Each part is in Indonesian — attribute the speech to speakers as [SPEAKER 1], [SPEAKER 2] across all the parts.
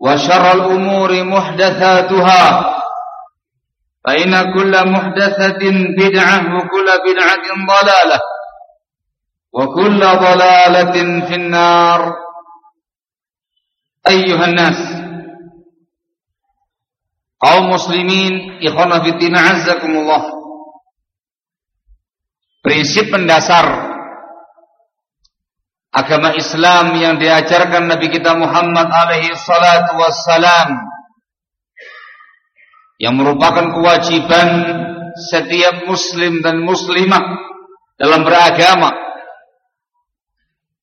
[SPEAKER 1] وشر الأمور محدثاتها فإن كل محدثة بدعة وكل بدعة ضلالة وكل ضلالة في النار. أيها الناس kaum muslimin ikhwanah fiddin azzakumullah prinsip pendasar agama Islam yang diajarkan Nabi kita Muhammad alaihi salatu wassalam. Yang merupakan kewajiban setiap muslim dan muslimah dalam beragama.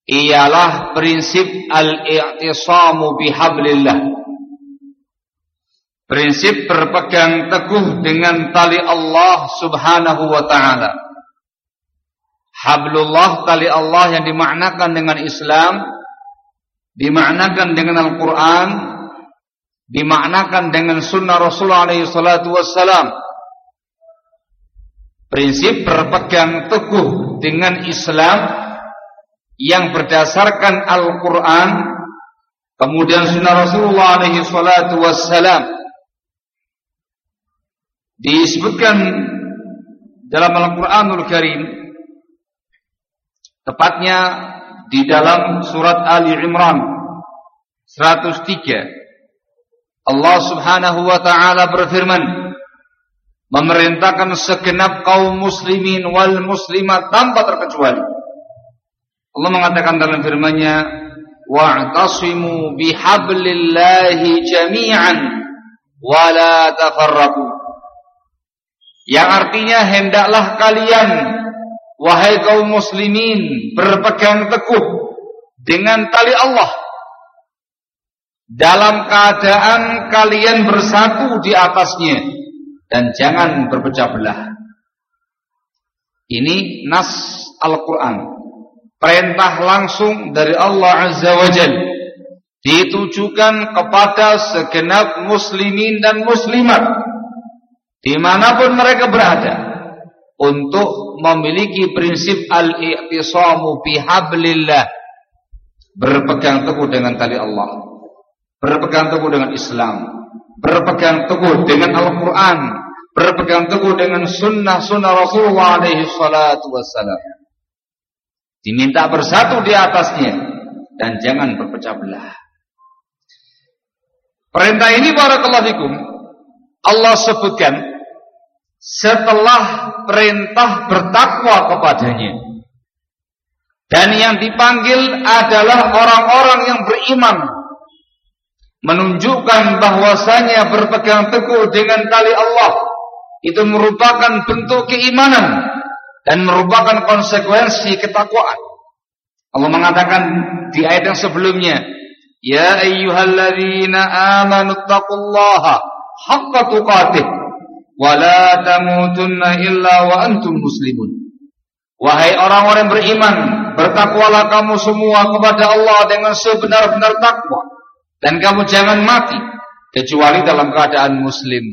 [SPEAKER 1] Ialah prinsip al-i'tisamu bihablillah. Prinsip berpegang teguh dengan tali Allah subhanahu wa ta'ala. Hablullah tali Allah yang dimaknakan dengan Islam, dimaknakan dengan Al-Quran, dimaknakan dengan sunnah Rasulullah wassalam. Prinsip berpegang teguh dengan Islam yang berdasarkan Al-Quran, kemudian sunnah Rasulullah wassalam disebutkan dalam Al-Qur'anul Karim tepatnya di dalam surat Ali Imran 103 Allah Subhanahu wa taala berfirman memerintahkan segenap kaum muslimin wal muslimat tanpa terkecuali. Allah mengatakan dalam firman-Nya wa'tasimu bihablillahi jami'an wa la tafarraqu. Yang artinya hendaklah kalian wahai kaum muslimin berpegang teguh dengan tali Allah dalam keadaan kalian bersatu di atasnya dan jangan berpecah belah. Ini nas Al-Qur'an. Perintah langsung dari Allah Azza wa Jalla ditujukan kepada segenap muslimin dan muslimat di mana pun mereka berada untuk memiliki prinsip al-i'tisamu bihablillah berpegang teguh dengan tali Allah. Berpegang teguh dengan Islam. Berpegang teguh dengan Al-Quran. Berpegang teguh dengan sunnah-sunnah Rasulullah alaihi salatu wassalam. Diminta bersatu di atasnya. Dan jangan berpecah belah. Perintah ini barakallahu fikum Allah sebutkan setelah perintah bertakwa kepadanya. Dan yang dipanggil adalah orang-orang yang beriman. Menunjukkan bahwasanya berpegang teguh dengan tali Allah itu merupakan bentuk keimanan dan merupakan konsekuensi ketakwaan. Allah mengatakan di ayat yang sebelumnya, "Ya ayyuhalladzina amanu taqullaha haqqa tuqatih wa la tamutunna illa wa antum muslimun." Wahai orang-orang beriman, bertakwalah kamu semua kepada Allah dengan sebenar-benar takwa dan kamu jangan mati kecuali dalam keadaan muslim.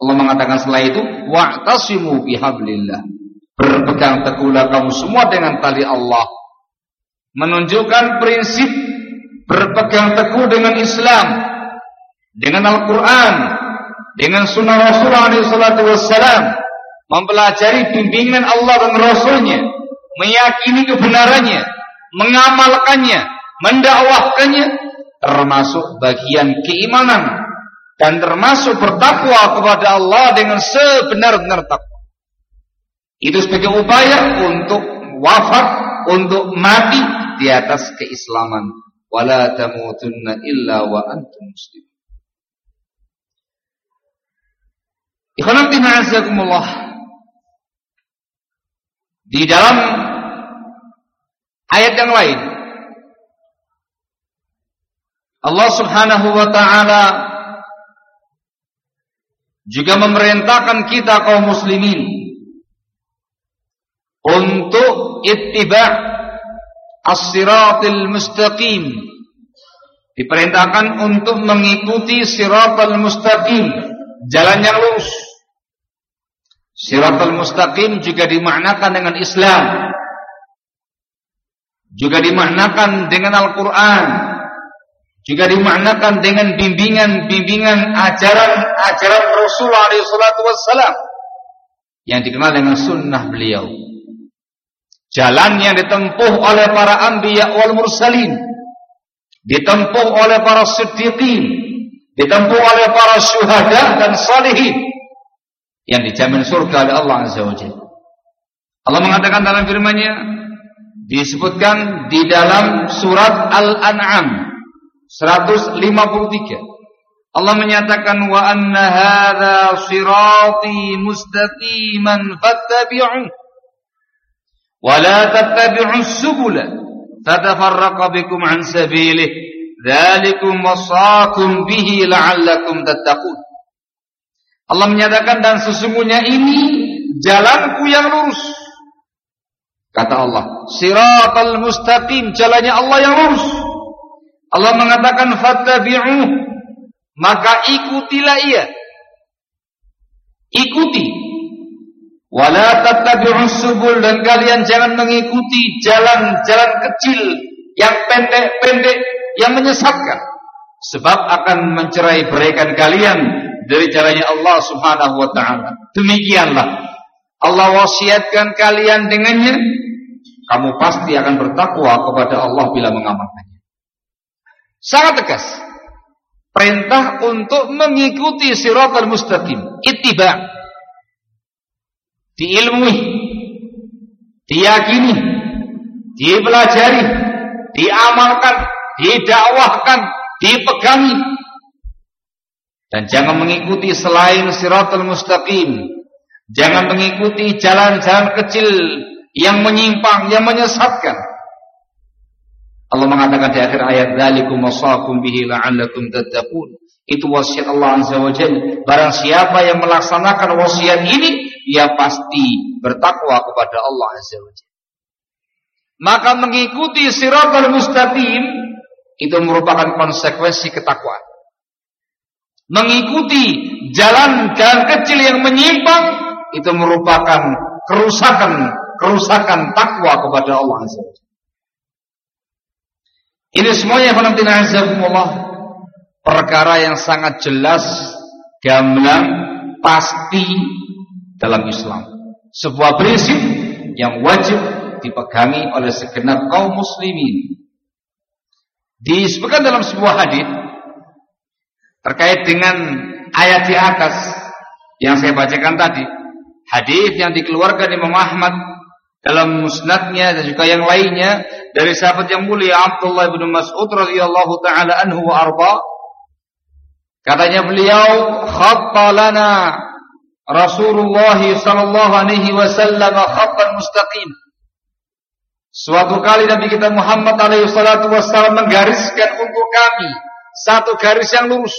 [SPEAKER 1] Allah mengatakan setelah itu, wa'tasimu bihablillah. Berpegang teguhlah kamu semua dengan tali Allah. Menunjukkan prinsip berpegang teguh dengan Islam, dengan Al-Qur'an, dengan sunnah Rasulullah SAW mempelajari bimbingan Allah dan Rasulnya, meyakini kebenarannya, mengamalkannya, mendakwahkannya, termasuk bagian keimanan dan termasuk bertakwa kepada Allah dengan sebenar-benar takwa. Itu sebagai upaya untuk wafat, untuk mati di atas keislaman. Wala tamutunna illa wa antum. Di dalam ayat yang lain Allah Subhanahu wa taala juga memerintahkan kita kaum muslimin untuk ittiba' as-siratal mustaqim. Diperintahkan untuk mengikuti siratal mustaqim jalan yang lurus Siratul mustaqim juga dimaknakan dengan Islam. Juga dimaknakan dengan Al-Quran. Juga dimaknakan dengan bimbingan-bimbingan ajaran-ajaran Rasulullah SAW. Yang dikenal dengan sunnah beliau. Jalan yang ditempuh oleh para anbiya wal mursalin. Ditempuh oleh para siddiqin. Ditempuh oleh para syuhada dan salihin yang dijamin surga oleh Allah Azza wa Jalla. Allah mengatakan dalam firman-Nya disebutkan di dalam surat Al-An'am 153. Allah menyatakan wa anna hadza sirati mustaqiman fattabi'u wa la tattabi'us subula fatafarraqa bikum an sabilihi dzalikum wasaqum bihi la'allakum tattaqun Allah menyatakan dan sesungguhnya ini jalanku yang lurus. Kata Allah, siratal mustaqim, jalannya Allah yang lurus. Allah mengatakan fattabi'u, maka ikutilah ia. Ikuti. Wala tattabi'us subul dan kalian jangan mengikuti jalan-jalan kecil yang pendek-pendek yang menyesatkan sebab akan mencerai beraikan kalian dari caranya Allah Subhanahu wa taala. Demikianlah Allah wasiatkan kalian dengannya, kamu pasti akan bertakwa kepada Allah bila mengamalkannya. Sangat tegas. Perintah untuk mengikuti siratal mustaqim, ittiba. Diilmui, diyakini, dipelajari, diamalkan, didakwahkan, dipegangi dan jangan mengikuti selain siratul mustaqim. Jangan mengikuti jalan-jalan kecil yang menyimpang, yang menyesatkan. Allah mengatakan di akhir ayat dzalikum wasaqum bihi la'allakum tattaqun. Itu wasiat Allah Azza wa Jalla. Barang siapa yang melaksanakan wasiat ini, ia pasti bertakwa kepada Allah Azza wa Jalla. Maka mengikuti siratul mustaqim itu merupakan konsekuensi ketakwaan mengikuti jalan-jalan kecil yang menyimpang itu merupakan kerusakan kerusakan takwa kepada Allah Azza Ini semuanya Allah perkara yang sangat jelas, gamblang, pasti dalam Islam. Sebuah prinsip yang wajib dipegangi oleh segenap kaum muslimin. Disebutkan dalam sebuah hadis terkait dengan ayat di atas yang saya bacakan tadi. Hadis yang dikeluarkan Imam Ahmad dalam musnadnya dan juga yang lainnya dari sahabat yang mulia Abdullah bin Mas'ud radhiyallahu taala anhu wa arba katanya beliau khatta lana Rasulullah sallallahu alaihi wasallam khattan mustaqim. Suatu kali Nabi kita Muhammad alaihi salatu wasallam menggariskan untuk kami satu garis yang lurus.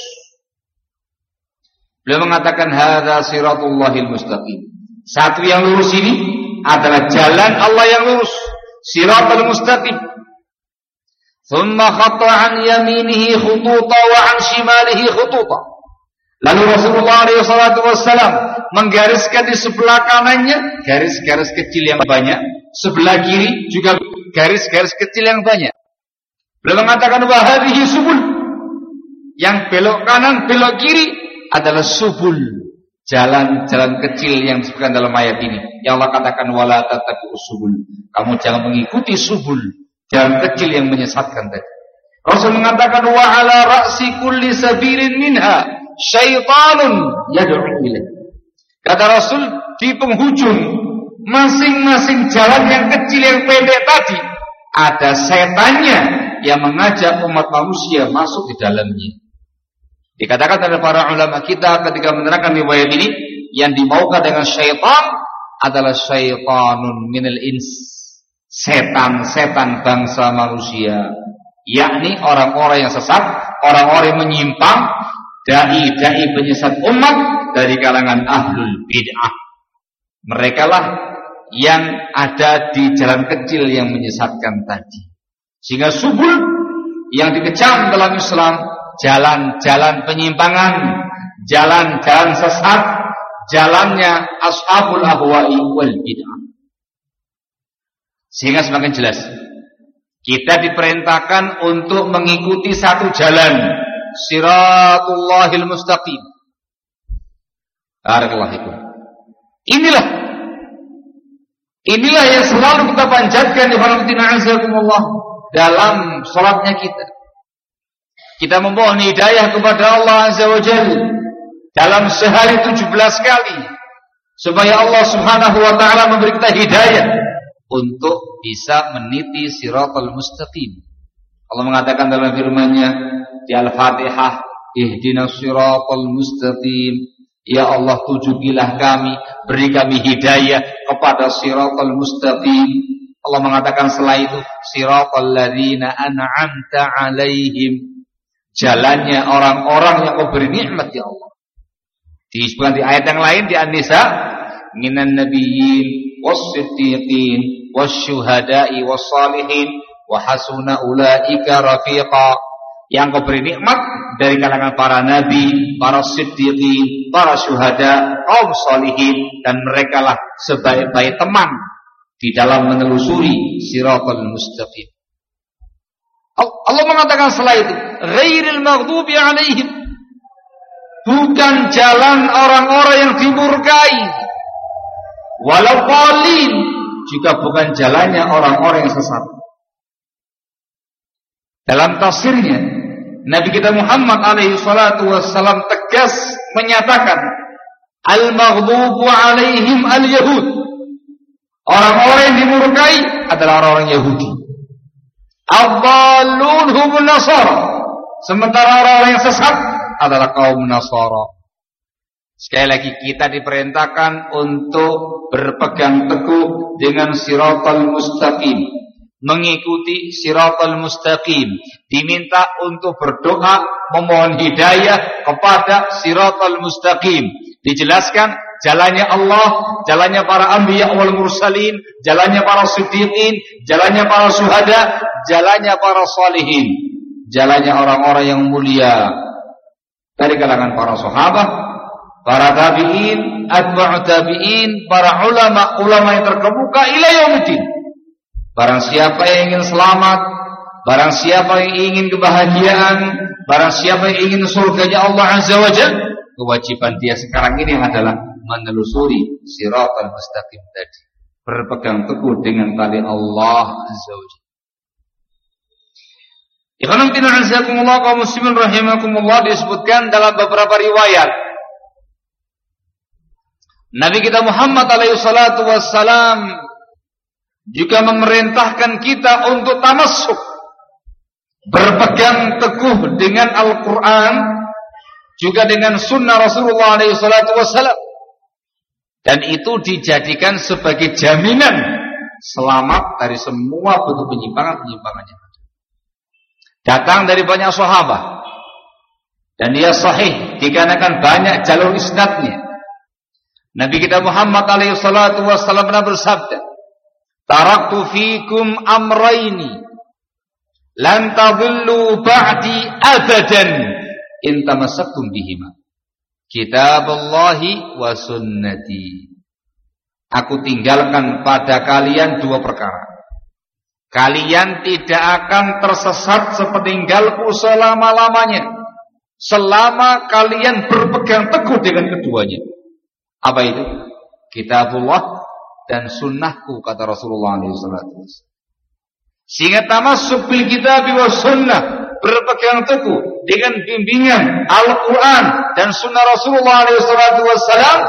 [SPEAKER 1] Beliau mengatakan hadza siratullahil mustaqim. Satu yang lurus ini adalah jalan Allah yang lurus, siratal mustaqim. Thumma khatta an yaminihi khututa wa an shimalihi khututa. Lalu Rasulullah SAW menggariskan di sebelah kanannya garis-garis kecil yang banyak, sebelah kiri juga garis-garis kecil yang banyak. Beliau mengatakan wahadihi subul. Yang belok kanan, belok kiri adalah subul jalan-jalan kecil yang disebutkan dalam ayat ini. Yang Allah katakan wala subul. Kamu jangan mengikuti subul, jalan kecil yang menyesatkan tadi. Rasul mengatakan wa ala ra'si kulli sabilin minha syaitanun yad'u ilaih. Kata Rasul di penghujung masing-masing jalan yang kecil yang pendek tadi ada setannya yang mengajak umat manusia masuk di dalamnya. Dikatakan oleh para ulama kita ketika menerangkan riwayat ini yang dimaukan dengan syaitan adalah syaitanun minal ins. Setan-setan bangsa manusia, yakni orang-orang yang sesat, orang-orang yang menyimpang, dai-dai penyesat umat dari kalangan ahlul bid'ah. Mereka lah yang ada di jalan kecil yang menyesatkan tadi. Sehingga subul yang dikecam dalam Islam jalan-jalan penyimpangan, jalan-jalan sesat, jalannya ashabul ahwa'i wal bid'ah. Sehingga semakin jelas. Kita diperintahkan untuk mengikuti satu jalan, siratullahil mustaqim. Barakallahu Inilah Inilah yang selalu kita panjatkan di dalam salatnya kita. Kita memohon hidayah kepada Allah Azza wa Jalla dalam sehari 17 kali supaya Allah Subhanahu wa taala memberi kita hidayah untuk bisa meniti siratal mustaqim. Allah mengatakan dalam firman-Nya di Al-Fatihah, "Ihdinas siratal mustaqim." Ya Allah tujukilah kami, beri kami hidayah kepada siratal mustaqim. Allah mengatakan setelah itu siratal ladzina an'amta 'alaihim jalannya orang-orang yang kau beri nikmat ya Allah. Disebutkan di ayat yang lain di An-Nisa, minan nabiyyin was-siddiqin wasyuhada'i was-salihin wa hasuna ulaika rafiqa. Yang kau beri nikmat dari kalangan para nabi, para siddiqin, para syuhada, kaum salihin dan merekalah sebaik-baik teman di dalam menelusuri siratal mustaqim. Allah mengatakan setelah itu, ghairil maghdubi alaihim. Bukan jalan orang-orang yang dimurkai. Walau qalin juga bukan jalannya orang-orang yang sesat. Dalam tafsirnya, Nabi kita Muhammad alaihi salatu wassalam tegas menyatakan al-maghdubu alaihim al-yahud. Orang-orang yang dimurkai adalah orang-orang Yahudi. Abdalun nasara. Sementara orang-orang yang sesat adalah kaum Nasara. Sekali lagi kita diperintahkan untuk berpegang teguh dengan siratal mustaqim. Mengikuti siratal mustaqim. Diminta untuk berdoa memohon hidayah kepada siratal mustaqim. Dijelaskan jalannya Allah, jalannya para anbiya wal mursalin, jalannya para siddiqin, jalannya para syuhada, jalannya para salihin, jalannya orang-orang yang mulia dari kalangan para sahabat, para tabi'in, atba'u tabi'in, para ulama-ulama yang terkemuka ila yaumil Barang siapa yang ingin selamat, barang siapa yang ingin kebahagiaan, barang siapa yang ingin surganya Allah Azza wa Jalla, kewajiban dia sekarang ini adalah menelusuri siratal mustaqim tadi. Berpegang teguh dengan tali Allah Azza wa Jalla. Ikhwan fillah kaum muslimin rahimakumullah disebutkan dalam beberapa riwayat Nabi kita Muhammad alaihi salatu wassalam juga memerintahkan kita untuk tamasuk berpegang teguh dengan Al-Quran juga dengan sunnah Rasulullah SAW dan itu dijadikan sebagai jaminan selamat dari semua bentuk penyimpangan-penyimpangannya datang dari banyak sahabat. Dan dia sahih dikarenakan banyak jalur isnadnya. Nabi kita Muhammad alaihi salatu wasallam pernah bersabda Taraktu fikum amraini lan tadhillu ba'di abadan in tamassaktum bihima. Kitabullahi wa sunnati. Aku tinggalkan pada kalian dua perkara. Kalian tidak akan tersesat sepeninggalku selama-lamanya. Selama kalian berpegang teguh dengan keduanya. Apa itu? Kitabullah dan sunnahku kata Rasulullah SAW. Sehingga tamasuk bil kitab wa sunnah berpegang teguh dengan bimbingan Al-Quran dan sunnah Rasulullah SAW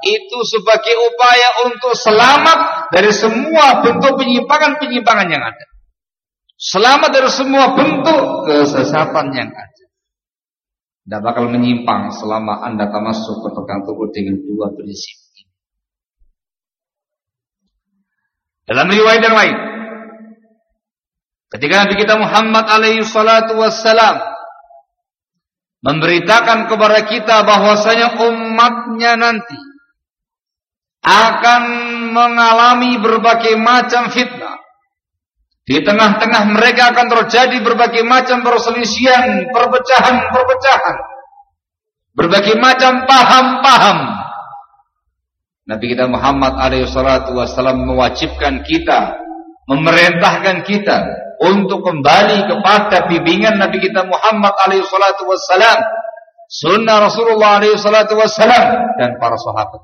[SPEAKER 1] itu sebagai upaya untuk selamat dari semua bentuk penyimpangan-penyimpangan yang ada. Selamat dari semua bentuk kesesatan yang ada. Tidak bakal menyimpang selama anda tamasuk berpegang teguh dengan dua prinsip. Dalam riwayat yang lain, ketika Nabi kita Muhammad alaihi salatu wassalam memberitakan kepada kita bahwasanya umatnya nanti akan mengalami berbagai macam fitnah. Di tengah-tengah mereka akan terjadi berbagai macam perselisihan, perpecahan-perpecahan. Berbagai macam paham-paham Nabi kita Muhammad SAW mewajibkan kita, memerintahkan kita untuk kembali kepada bimbingan Nabi kita Muhammad SAW, sunnah Rasulullah SAW dan para sahabat.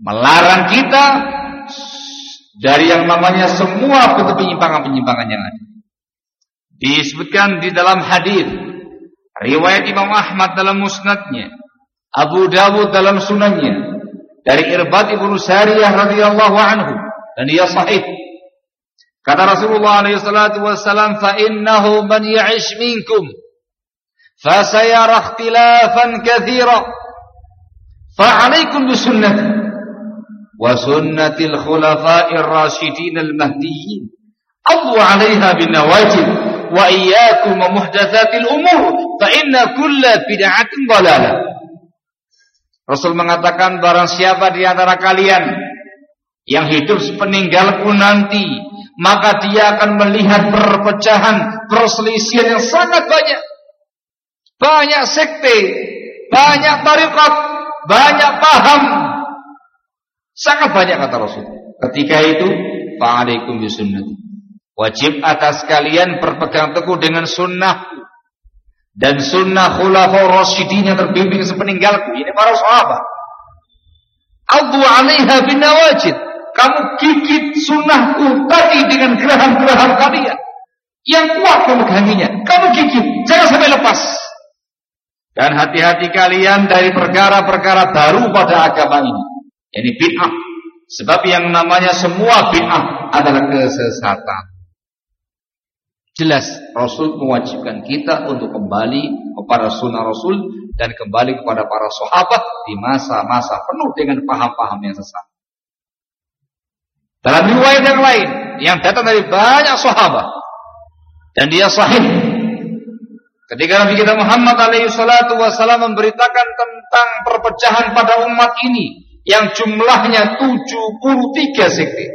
[SPEAKER 1] Melarang kita dari yang namanya semua bentuk penyimpangan-penyimpangan yang ada. Disebutkan di dalam hadis riwayat Imam Ahmad dalam musnadnya, Abu Dawud dalam sunannya, dari Irbad ibnu Sariyah radhiyallahu anhu dan dia sahih. Kata Rasulullah alaihi salatu wasallam, "Fa innahu man ya'ish minkum fa sayara ikhtilafan katsira. Fa 'alaikum bi sunnati wa sunnati al-khulafa'ir rasyidin al-mahdiyyin. Addu 'alaiha bin nawajib wa iyyakum wa muhdatsatil umur fa inna kulla bid'atin dhalalah." Rasul mengatakan barang siapa di antara kalian yang hidup sepeninggalku nanti, maka dia akan melihat perpecahan, perselisihan yang sangat banyak. Banyak sekte, banyak tarikat, banyak paham. Sangat banyak kata Rasul. Ketika itu, fa'alaikum bisunnati. Wajib atas kalian berpegang teguh dengan sunnah dan sunnah khulafaur rasyidin yang terbimbing sepeninggalku ini para sahabat Abu alaiha bin nawajid kamu gigit sunnahku tadi dengan geraham-geraham kalian. Yang kuat memeganginya. Kamu gigit jangan sampai lepas. Dan hati-hati kalian dari perkara-perkara baru pada agama ini. Ini bid'ah. Sebab yang namanya semua bid'ah adalah kesesatan. Jelas Rasul mewajibkan kita untuk kembali kepada sunnah Rasul dan kembali kepada para sahabat di masa-masa penuh dengan paham-paham yang sesat. Dalam riwayat yang lain yang datang dari banyak sahabat dan dia sahih. Ketika Nabi kita Muhammad alaihi salatu wasallam memberitakan tentang perpecahan pada umat ini yang jumlahnya 73 sekte.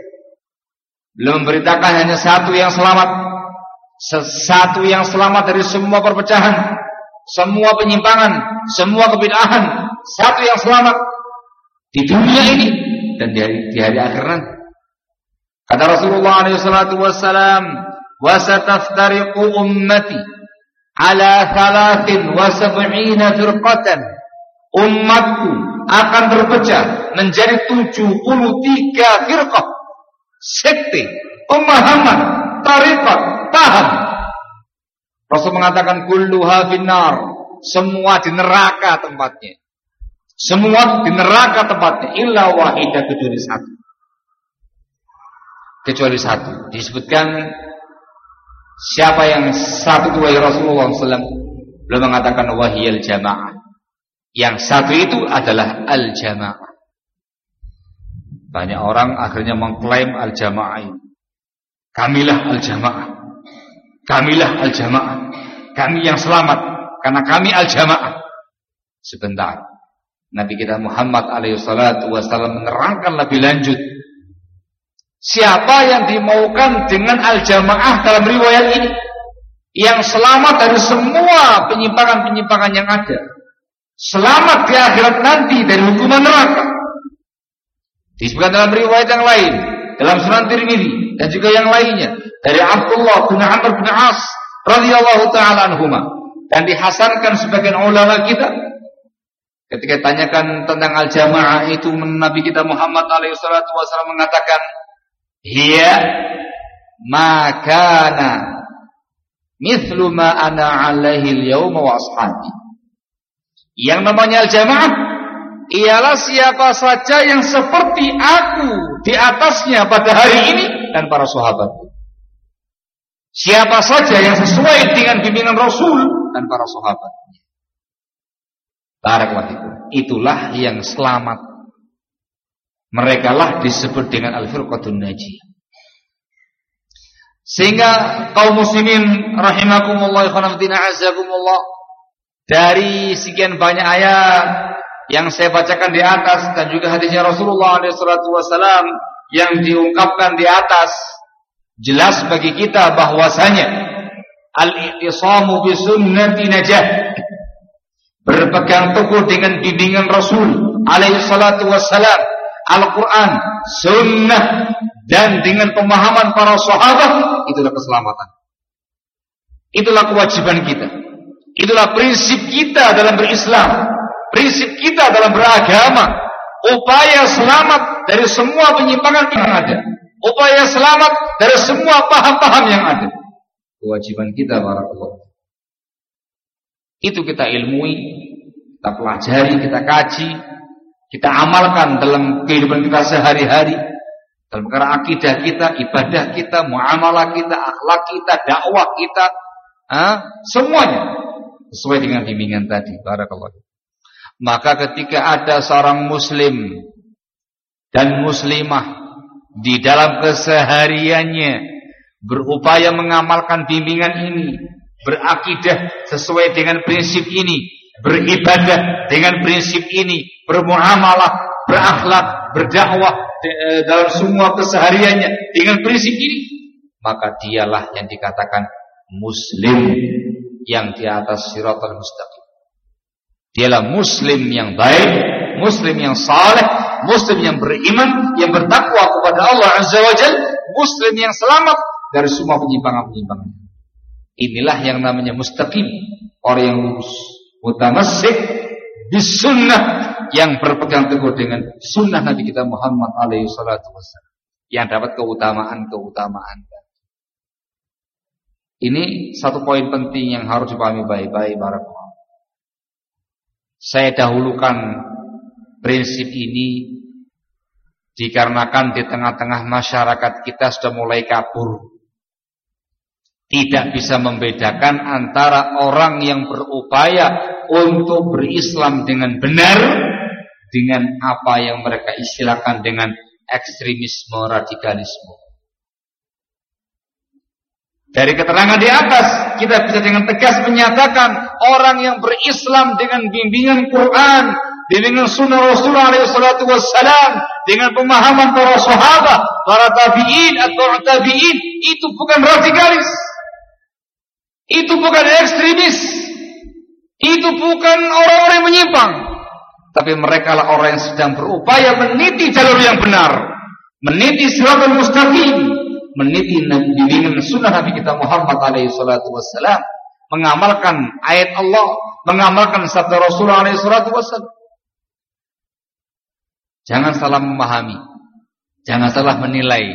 [SPEAKER 1] Belum memberitakan hanya satu yang selamat satu yang selamat dari semua perpecahan, semua penyimpangan, semua kebid'ahan, satu yang selamat di dunia ini dan di hari, di hari akhir. Kata Rasulullah SAW, "Wasataftariqu ummati ala thalathin wa sab'ina firqatan." Umatku akan berpecah menjadi 73 firqah, sekte, pemahaman, tarikat, paham. Rasul mengatakan kulluha finnar, semua di neraka tempatnya. Semua di neraka tempatnya illa wahidah kecuali satu. Kecuali satu. Disebutkan siapa yang satu itu Rasulullah SAW belum mengatakan wahiyal jamaah. Yang satu itu adalah al jamaah. Banyak orang akhirnya mengklaim al jamaah ini. Kamilah al jamaah. Kamilah al jamaah. Kami yang selamat karena kami al jamaah. Sebentar. Nabi kita Muhammad alaihi salatu wasallam menerangkan lebih lanjut Siapa yang dimaukan dengan al-jamaah dalam riwayat ini? Yang selamat dari semua penyimpangan-penyimpangan yang ada. Selamat di akhirat nanti dari hukuman neraka. Disebutkan dalam riwayat yang lain, dalam Sunan Tirmidzi dan juga yang lainnya dari Abdullah bin Amr bin As radhiyallahu taala anhuma dan dihasankan sebagian ulama kita ketika tanyakan tentang al-jamaah itu Nabi kita Muhammad alaihi wasallam mengatakan hiya makana mithlu ma ana alaihi al-yawma wa ashabi. Yang namanya al-jamaah ialah siapa saja yang seperti aku di atasnya pada hari ini dan para sahabat. Siapa saja yang sesuai dengan bimbingan Rasul dan para sahabatnya. Barakallahu Itulah yang selamat mereka lah disebut dengan al-firqatun najiyah. Sehingga kaum muslimin rahimakumullah ikhwanatina azakumullah dari sekian banyak ayat yang saya bacakan di atas dan juga hadisnya Rasulullah SAW yang diungkapkan di atas jelas bagi kita bahwasanya al-i'tisamu bi sunnati najah berpegang teguh dengan bimbingan Rasul alaihi salatu wassalam Al-Quran, Sunnah, dan dengan pemahaman para sahabat, itulah keselamatan. Itulah kewajiban kita. Itulah prinsip kita dalam berislam. Prinsip kita dalam beragama. Upaya selamat dari semua penyimpangan yang ada. Upaya selamat dari semua paham-paham yang ada. Kewajiban kita para Allah. Itu kita ilmui, kita pelajari, kita kaji, kita amalkan dalam kehidupan kita sehari-hari dalam perkara akidah kita, ibadah kita, muamalah kita, akhlak kita, dakwah kita, ha? semuanya sesuai dengan bimbingan tadi. Barakallahu. Maka ketika ada seorang muslim dan muslimah di dalam kesehariannya berupaya mengamalkan bimbingan ini, berakidah sesuai dengan prinsip ini, beribadah dengan prinsip ini, bermuamalah, berakhlak, berdakwah e, dalam semua kesehariannya dengan prinsip ini, maka dialah yang dikatakan muslim yang di atas siratal mustaqim. Dialah muslim yang baik, muslim yang saleh, muslim yang beriman, yang bertakwa kepada Allah Azza wa Jalla, muslim yang selamat dari semua penyimpangan-penyimpangan. Inilah yang namanya mustaqim, orang yang lurus, mutamassik bis sunnah yang berpegang teguh dengan sunnah Nabi kita Muhammad alaihi salatu wasallam yang dapat keutamaan-keutamaan. Ini satu poin penting yang harus dipahami baik-baik barakallahu. Saya dahulukan prinsip ini dikarenakan di tengah-tengah masyarakat kita sudah mulai kabur. Tidak bisa membedakan antara orang yang berupaya untuk berislam dengan benar dengan apa yang mereka istilahkan dengan ekstremisme radikalisme. Dari keterangan di atas kita bisa dengan tegas menyatakan orang yang berislam dengan bimbingan Quran, bimbingan Sunnah Rasulullah SAW, dengan pemahaman para sahabat, para tabiin atau tabiin itu bukan radikalis, itu bukan ekstremis, itu bukan orang-orang yang menyimpang, tapi mereka lah orang yang sedang berupaya meniti jalur yang benar, meniti siratul mustaqim, meniti bimbingan sunnah Nabi kita Muhammad alaihi salatu wassalam, mengamalkan ayat Allah, mengamalkan sabda Rasulullah alaihi salatu wassalam. Jangan salah memahami, jangan salah menilai.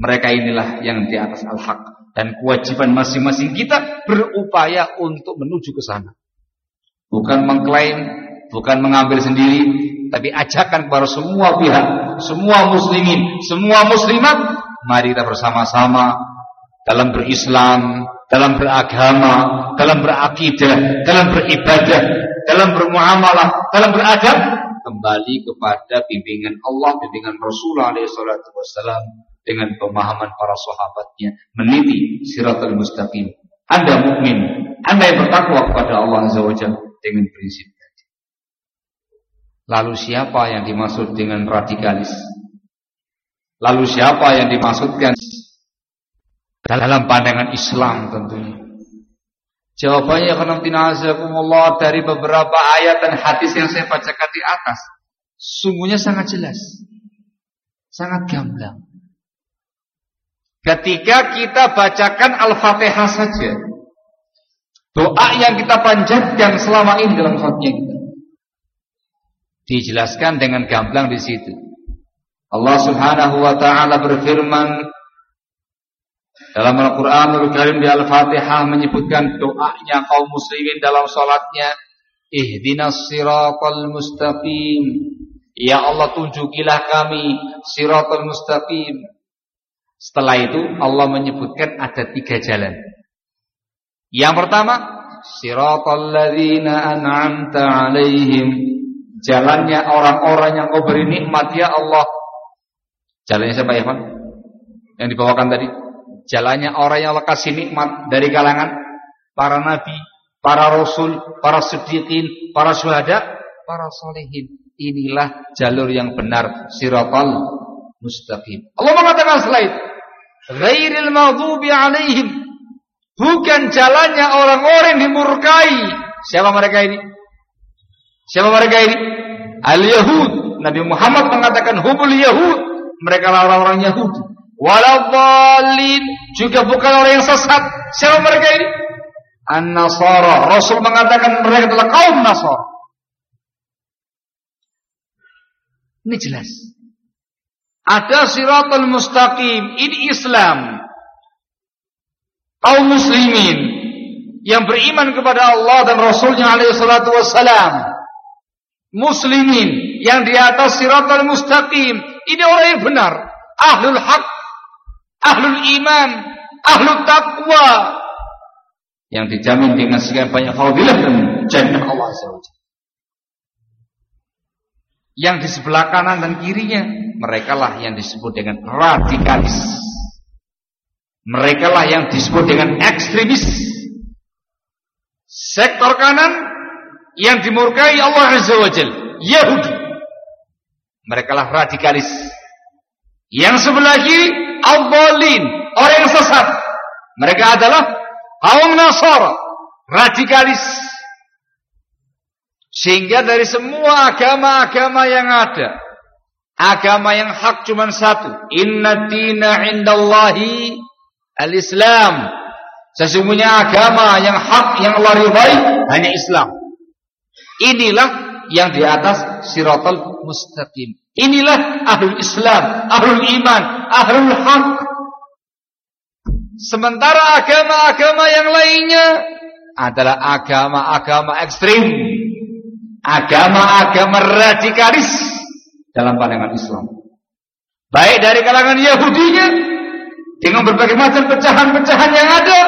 [SPEAKER 1] Mereka inilah yang di atas al-haq dan kewajiban masing-masing kita berupaya untuk menuju ke sana. Bukan mengklaim bukan mengambil sendiri tapi ajakan kepada semua pihak semua muslimin semua muslimat mari kita bersama-sama dalam berislam, dalam beragama, dalam berakidah, dalam beribadah, dalam bermuamalah, dalam beradab kembali kepada bimbingan Allah, bimbingan Rasulullah SAW dengan pemahaman para sahabatnya meniti siratal mustaqim. Anda mukmin, Anda yang bertakwa kepada Allah Azza wa dengan prinsip tadi. Lalu siapa yang dimaksud dengan radikalis? Lalu siapa yang dimaksudkan dalam pandangan Islam tentunya? Jawabannya Allah dari beberapa ayat dan hadis yang saya bacakan di atas. Sungguhnya sangat jelas. Sangat gamblang. Ketika kita bacakan Al-Fatihah saja. Doa yang kita panjatkan selama ini dalam khutbah kita. Dijelaskan dengan gamblang di situ. Allah Subhanahu wa taala berfirman dalam Al-Qur'anul Karim di Al-Fatihah menyebutkan doanya kaum muslimin dalam salatnya, Ihdinas siratal mustaqim. Ya Allah tunjukilah kami siratal mustaqim. Setelah itu Allah menyebutkan ada tiga jalan. Yang pertama, siratal ladzina an'amta 'alaihim. Jalannya orang-orang yang kau beri nikmat ya Allah Jalannya siapa ya Pak? Yang dibawakan tadi. Jalannya orang yang kasih nikmat dari kalangan para nabi, para rasul, para siddiqin, para syuhada, para solehin. Inilah jalur yang benar, siratal mustaqim. Allah mengatakan selain ghairil maghdubi alaihim. Bukan jalannya orang-orang dimurkai. Siapa mereka ini? Siapa mereka ini? Al-Yahud. Nabi Muhammad mengatakan hubul Yahud mereka orang-orang Yahudi. Waladhalin juga bukan orang yang sesat. Siapa mereka ini? An-Nasara. Rasul mengatakan mereka adalah kaum Nasara. Ini jelas. Ada siratul mustaqim. Ini Islam. Kaum muslimin yang beriman kepada Allah dan Rasulnya alaihi salatu wassalam. Muslimin yang di atas siratul mustaqim ini orang yang benar. Ahlul haq. Ahlul iman. Ahlul taqwa. Yang dijamin dengan sekian banyak fadilah dan jannah Allah SWT. Yang di sebelah kanan dan kirinya. Mereka lah yang disebut dengan radikalis. Mereka lah yang disebut dengan ekstremis. Sektor kanan yang dimurkai Allah Azza wa Jal. Yahudi. Mereka lah radikalis. Yang sebelah kiri Abolin, orang yang sesat. Mereka adalah kaum Nasara, radikalis. Sehingga dari semua agama-agama yang ada, agama yang hak cuma satu. Inna dina indallahi al-Islam. Sesungguhnya agama yang hak yang Allah ridhai hanya Islam. Inilah yang di atas siratal mustaqim. Inilah ahlul Islam, ahlul iman, ahlul haq. Sementara agama-agama yang lainnya adalah agama-agama ekstrim. Agama-agama radikalis dalam pandangan Islam. Baik dari kalangan Yahudinya dengan berbagai macam pecahan-pecahan yang ada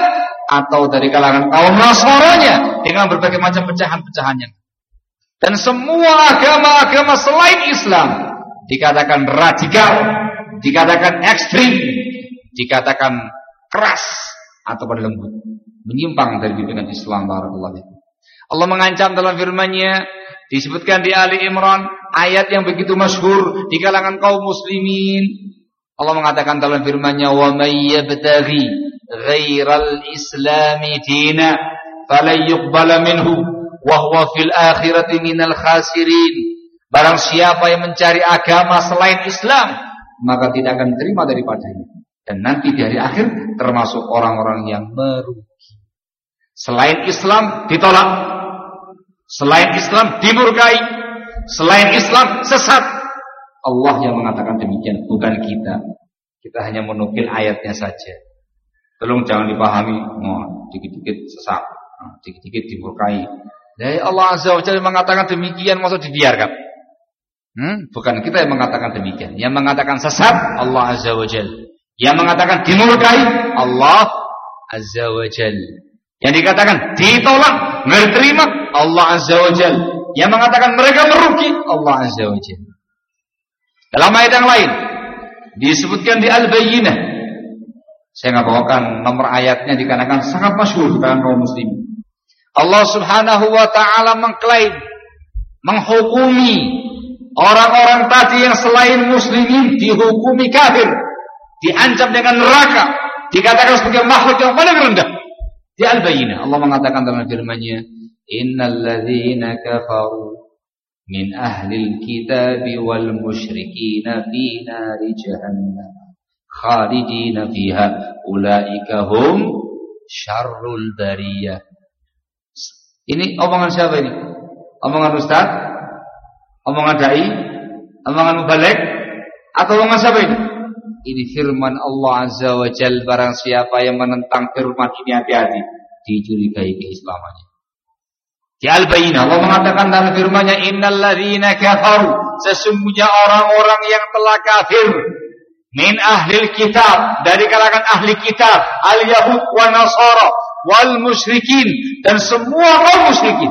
[SPEAKER 1] atau dari kalangan kaum Nasranya dengan berbagai macam pecahan-pecahan yang dan semua agama-agama selain Islam dikatakan radikal, dikatakan ekstrim, dikatakan keras atau lembut, menyimpang dari bimbingan Islam barakallahu Allah mengancam dalam firman-Nya disebutkan di Ali Imran ayat yang begitu masyhur di kalangan kaum muslimin. Allah mengatakan dalam firman-Nya wa may yabtaghi ghairal islami dina falan yuqbala minhu wa huwa fil akhirati minal khasirin. Barang siapa yang mencari agama selain Islam, maka tidak akan terima daripadanya. Dan nanti di hari akhir termasuk orang-orang yang merugi. Selain Islam ditolak. Selain Islam dimurkai. Selain Islam sesat. Allah yang mengatakan demikian, bukan kita. Kita hanya menukil ayatnya saja. Tolong jangan dipahami, oh, dikit-dikit sesat, dikit-dikit dimurkai. Dari Allah Azza wa Jalla mengatakan demikian, maksud dibiarkan. Hmm? Bukan kita yang mengatakan demikian. Yang mengatakan sesat Allah Azza wa Jal. Yang mengatakan dimurkai Allah Azza wa Jal. Yang dikatakan ditolak, diterima Allah Azza wa Jal. Yang mengatakan mereka merugi Allah Azza wa Jal. Dalam ayat yang lain disebutkan di Al-Bayyinah. Saya nggak bawakan nomor ayatnya dikarenakan sangat masyhur di kaum muslim. Allah Subhanahu wa taala mengklaim menghukumi orang-orang tadi yang selain muslimin dihukumi kafir, diancam dengan neraka, dikatakan sebagai makhluk yang paling rendah. Di Al-Bayyinah Allah mengatakan dalam firman-Nya, "Innal ladzina kafaru min ahli al-kitab wal musyrikin fi nari jahannam khalidina fiha ulaika hum syarrul bariyah." Ini omongan siapa ini? Omongan Ustaz? Omongan dai? Omongan mubalik? Atau omongan siapa ini? Ini firman Allah Azza wa Jal Barang siapa yang menentang firman ini hati-hati Dicurigai keislamannya Di Al-Bayyinah Allah mengatakan dalam firmannya Innal ladhina kafaru Sesungguhnya orang-orang yang telah kafir Min ahli kitab Dari kalangan ahli kitab Al-Yahud wa Nasara Wal musyrikin Dan semua kaum musyrikin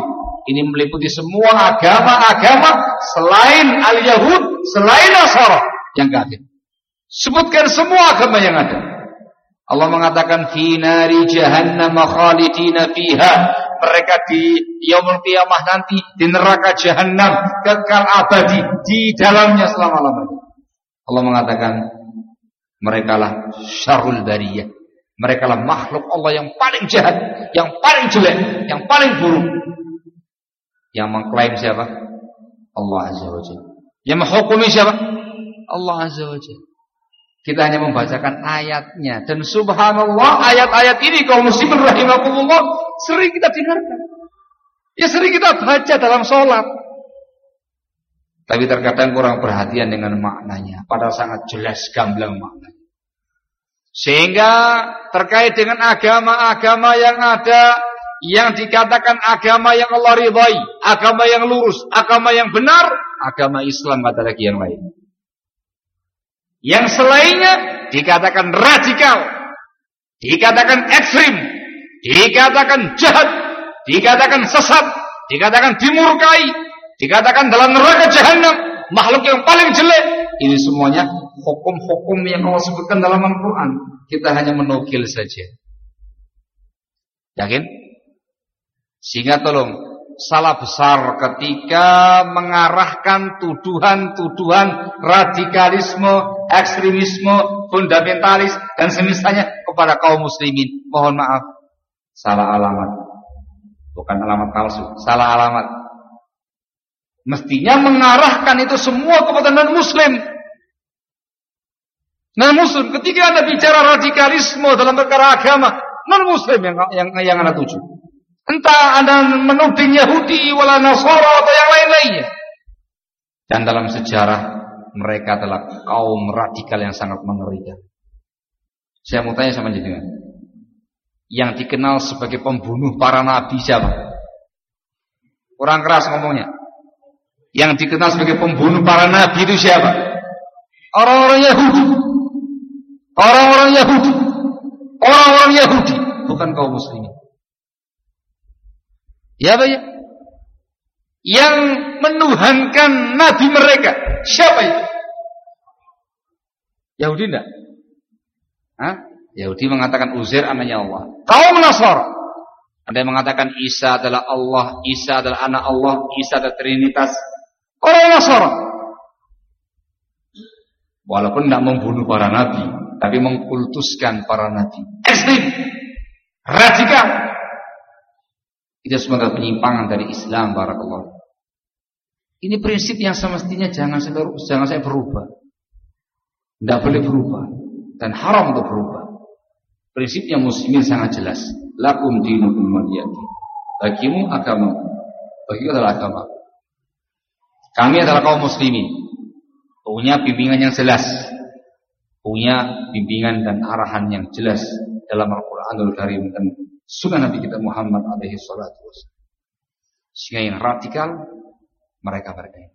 [SPEAKER 1] ini meliputi semua agama-agama selain al-Yahud, selain Nasara yang kafir. Sebutkan semua agama yang ada. Allah mengatakan fi nari jahannam khalidina fiha. Mereka di yaumul qiyamah nanti di neraka jahanam kekal abadi di dalamnya selama-lamanya. Allah mengatakan mereka lah syarul bariyah. Mereka lah makhluk Allah yang paling jahat, yang paling jelek, yang paling buruk. Yang mengklaim siapa? Allah Azza wa Jalla. Yang menghukumi siapa? Allah Azza wa Jalla. Kita hanya membacakan ayatnya dan subhanallah ayat-ayat ini kaum muslimin rahimakumullah sering kita dengarkan. Ya sering kita baca dalam sholat. Tapi terkadang kurang perhatian dengan maknanya. Padahal sangat jelas gamblang maknanya. Sehingga terkait dengan agama-agama yang ada yang dikatakan agama yang Allah ridhai, agama yang lurus, agama yang benar, agama Islam ada lagi yang lain. Yang selainnya dikatakan radikal, dikatakan ekstrim, dikatakan jahat, dikatakan sesat, dikatakan dimurkai, dikatakan dalam neraka jahanam, makhluk yang paling jelek. Ini semuanya hukum-hukum yang Allah sebutkan dalam Al-Quran. Kita hanya menukil saja. Yakin? Sehingga tolong salah besar ketika mengarahkan tuduhan-tuduhan radikalisme, ekstremisme, fundamentalis dan semisalnya kepada kaum muslimin. Mohon maaf, salah alamat. Bukan alamat palsu, salah alamat. Mestinya mengarahkan itu semua kepada non muslim. Non muslim ketika Anda bicara radikalisme dalam perkara agama, non muslim yang yang yang Anda tuju. Entah Anda menuding Yahudi wala Nasara atau yang lain-lainnya. Dan dalam sejarah mereka adalah kaum radikal yang sangat mengerikan. Saya mau tanya sama jenengan. Yang dikenal sebagai pembunuh para nabi siapa? Orang keras ngomongnya. Yang dikenal sebagai pembunuh para nabi itu siapa? Orang-orang Yahudi. Orang-orang Yahudi. Orang-orang Yahudi, bukan kaum muslimin. Ya Pak ya? Yang menuhankan nabi mereka. Siapa itu? Yahudi enggak? Hah? Yahudi mengatakan Uzair anaknya Allah. Kaum Nasara. Ada yang mengatakan Isa adalah Allah, Isa adalah anak Allah, Isa adalah Trinitas. Orang Nasara. Walaupun tidak membunuh para nabi, tapi mengkultuskan para nabi. Ekstrim, radikal, itu sebagai penyimpangan dari Islam barakallahu. Ini prinsip yang semestinya jangan sampai jangan sampai berubah. Tidak boleh berubah dan haram untuk berubah. Prinsipnya muslimin sangat jelas. Lakum dinukum waliyati. Bagimu agama. Bagi adalah agama. Kami adalah kaum muslimin. Punya bimbingan yang jelas. Punya bimbingan dan arahan yang jelas dalam Al-Quranul Karim dan sunnah Nabi kita Muhammad alaihi salatu Sehingga yang radikal mereka berdaya.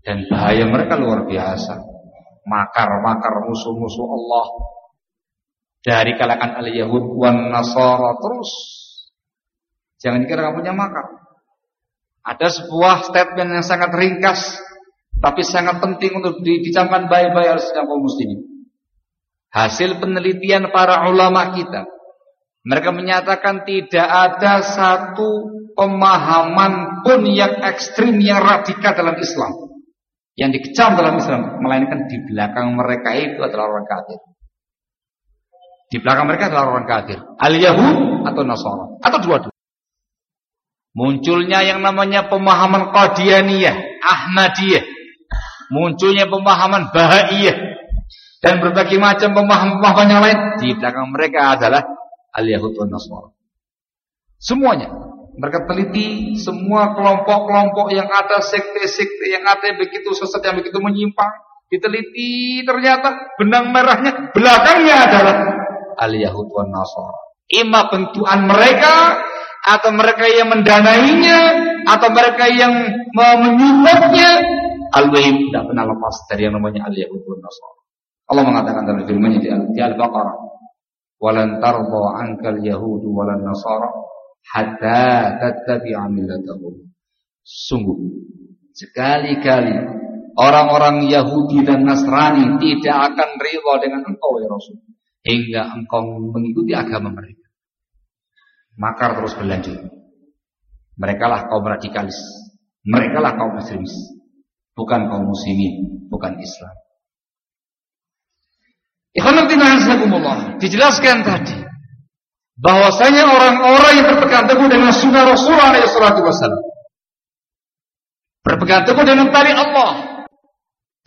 [SPEAKER 1] Dan bahaya mereka luar biasa. Makar-makar musuh-musuh Allah dari kalangan al-Yahud wan Nasara terus. Jangan kira kamu punya maka. Ada sebuah statement yang sangat ringkas tapi sangat penting untuk dicamkan baik-baik oleh sedang kaum muslimin. Hasil penelitian para ulama kita mereka menyatakan tidak ada satu pemahaman pun yang ekstrim yang radikal dalam Islam yang dikecam dalam Islam melainkan di belakang mereka itu adalah orang kafir. Di belakang mereka adalah orang kafir. Al-Yahud atau Nasara. Atau dua-dua. Munculnya yang namanya pemahaman Qadianiyah, Ahmadiyah. Munculnya pemahaman Bahaiyah. Dan berbagai macam pemahaman-pemahaman yang lain. Di belakang mereka adalah Al-Yahud atau Nasara. Semuanya. Mereka teliti semua kelompok-kelompok yang ada, sekte-sekte yang ada yang begitu sesat, yang begitu menyimpang. Diteliti ternyata benang merahnya belakangnya adalah al-Yahud wa Nasara. Ima bentukan mereka atau mereka yang mendanainya atau mereka yang menyupportnya al-wahim tidak pernah lepas dari yang namanya al-Yahud wa Nasara. Allah mengatakan dalam firman-Nya di Al-Baqarah, "Walan tarda 'ankal yahud walan nasara hatta tattabi'a millatahum." Sungguh sekali-kali orang-orang Yahudi dan Nasrani tidak akan rela dengan engkau ya Rasul hingga engkau mengikuti agama mereka. Makar terus berlanjut. Mereka lah kaum radikalis. Mereka lah kaum ekstremis. Bukan kaum muslimin, bukan Islam. Dijelaskan tadi bahwasanya orang-orang yang berpegang teguh dengan sunnah Rasulullah SAW berpegang teguh dengan tali Allah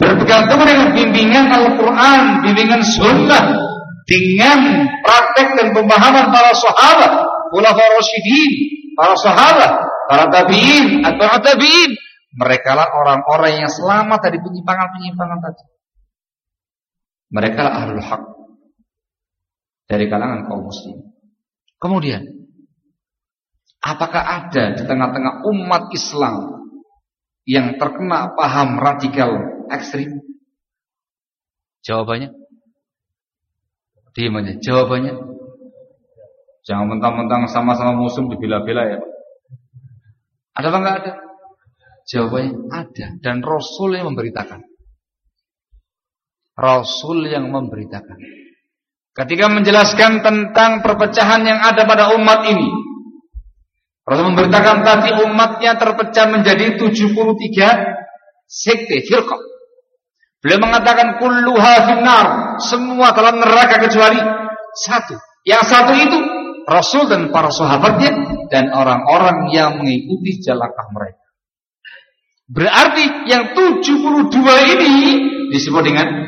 [SPEAKER 1] berpegang teguh dengan bimbingan Al-Quran bimbingan sunnah dengan praktek dan pemahaman para sahabat, khulafaur rasyidin, para sahabat, para tabi'in, atau tabi'in. Mereka lah orang-orang yang selamat dari penyimpangan-penyimpangan tadi. Mereka lah ahlul haq dari kalangan kaum muslim. Kemudian, apakah ada di tengah-tengah umat Islam yang terkena paham radikal ekstrim? Jawabannya Diam aja. Jawabannya jangan mentang-mentang sama-sama musuh dibela-bela ya. Ada apa enggak ada? Jawabannya ada dan Rasul yang memberitakan. Rasul yang memberitakan. Ketika menjelaskan tentang perpecahan yang ada pada umat ini, Rasul memberitakan tadi umatnya terpecah menjadi 73 sekte, firqah. Beliau mengatakan kulluha finnar, semua dalam neraka kecuali satu. Yang satu itu Rasul dan para sahabatnya dan orang-orang yang mengikuti jalakah mereka. Berarti yang 72 ini disebut dengan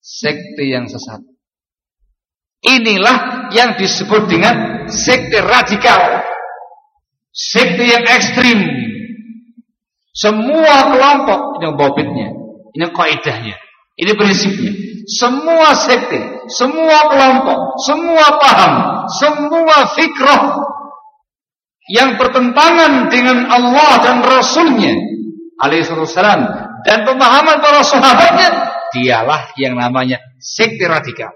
[SPEAKER 1] sekte yang sesat. Inilah yang disebut dengan sekte radikal. Sekte yang ekstrim. Semua kelompok yang bobitnya ini kaidahnya. Ini prinsipnya. Semua sekte, semua kelompok, semua paham, semua fikrah yang bertentangan dengan Allah dan Rasulnya alaihissalam dan pemahaman para sahabatnya dialah yang namanya sekte radikal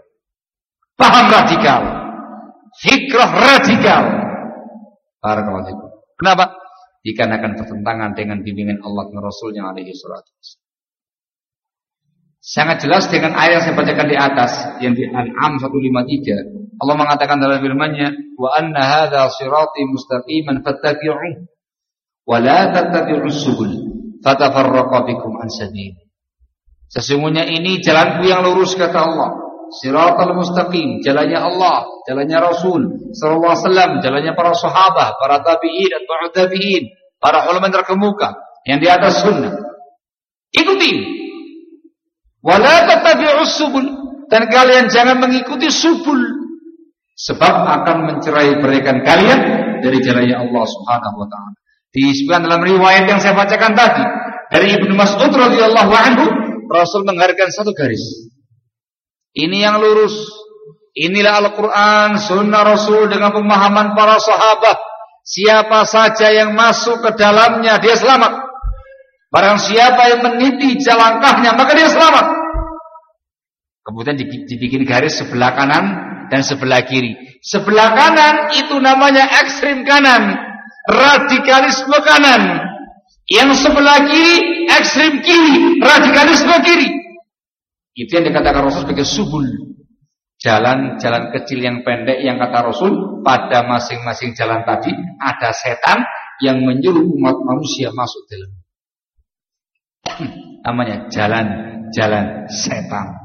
[SPEAKER 1] paham radikal fikrah radikal Barakallahu Kenapa? Dikarenakan bertentangan dengan bimbingan Allah dan Rasulnya alaihi Sangat jelas dengan ayat yang saya bacakan di atas yang di An'am 153. Allah mengatakan dalam firman-Nya, "Wa anna hadza sirati mustaqiman fattabi'uhu wa la tattabi'us subul fatafarraqa bikum an sabil." Sesungguhnya ini jalanku yang lurus kata Allah. Siratal mustaqim, jalannya Allah, jalannya Rasul sallallahu alaihi wasallam, jalannya para sahabat, para tabi'in dan para tabi'in, para ulama terkemuka yang di atas sunnah. Ikuti Wala tattabi'us subul dan kalian jangan mengikuti subul sebab akan mencerai berikan kalian dari jalannya Allah Subhanahu wa taala. Disebutkan dalam riwayat yang saya bacakan tadi dari Ibnu Mas'ud radhiyallahu anhu, Rasul menggariskan satu garis. Ini yang lurus. Inilah Al-Qur'an, sunnah Rasul dengan pemahaman para sahabat. Siapa saja yang masuk ke dalamnya dia selamat. Barang siapa yang meniti jalan maka dia selamat. Kemudian dibikin garis sebelah kanan dan sebelah kiri. Sebelah kanan itu namanya ekstrim kanan, radikalisme kanan. Yang sebelah kiri ekstrim kiri, radikalisme kiri. Itu yang dikatakan Rasul sebagai subul. Jalan-jalan kecil yang pendek yang kata Rasul pada masing-masing jalan tadi ada setan yang menyuruh umat manusia masuk dalam. Namanya jalan-jalan setan.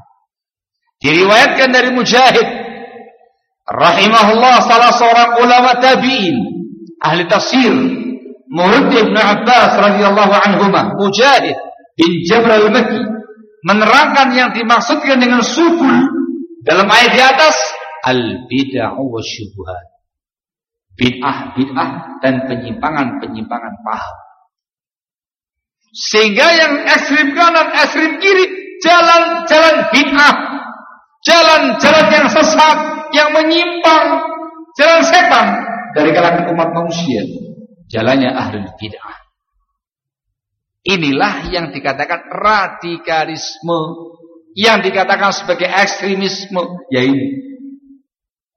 [SPEAKER 1] Diriwayatkan dari Mujahid. Rahimahullah salah seorang ulama tabi'in ahli tafsir murid Ibnu Abbas radhiyallahu anhuma Mujahid bin Jabr al-Makki menerangkan yang dimaksudkan dengan subul dalam ayat di atas al-bid'ah wa syubhat. Bid'ah bid'ah dan penyimpangan-penyimpangan paham sehingga yang ekstrim kanan ekstrim kiri jalan-jalan bid'ah jalan-jalan yang sesat, yang menyimpang, jalan setan dari kalangan umat manusia, jalannya ahli bid'ah. Inilah yang dikatakan radikalisme, yang dikatakan sebagai ekstremisme, yaitu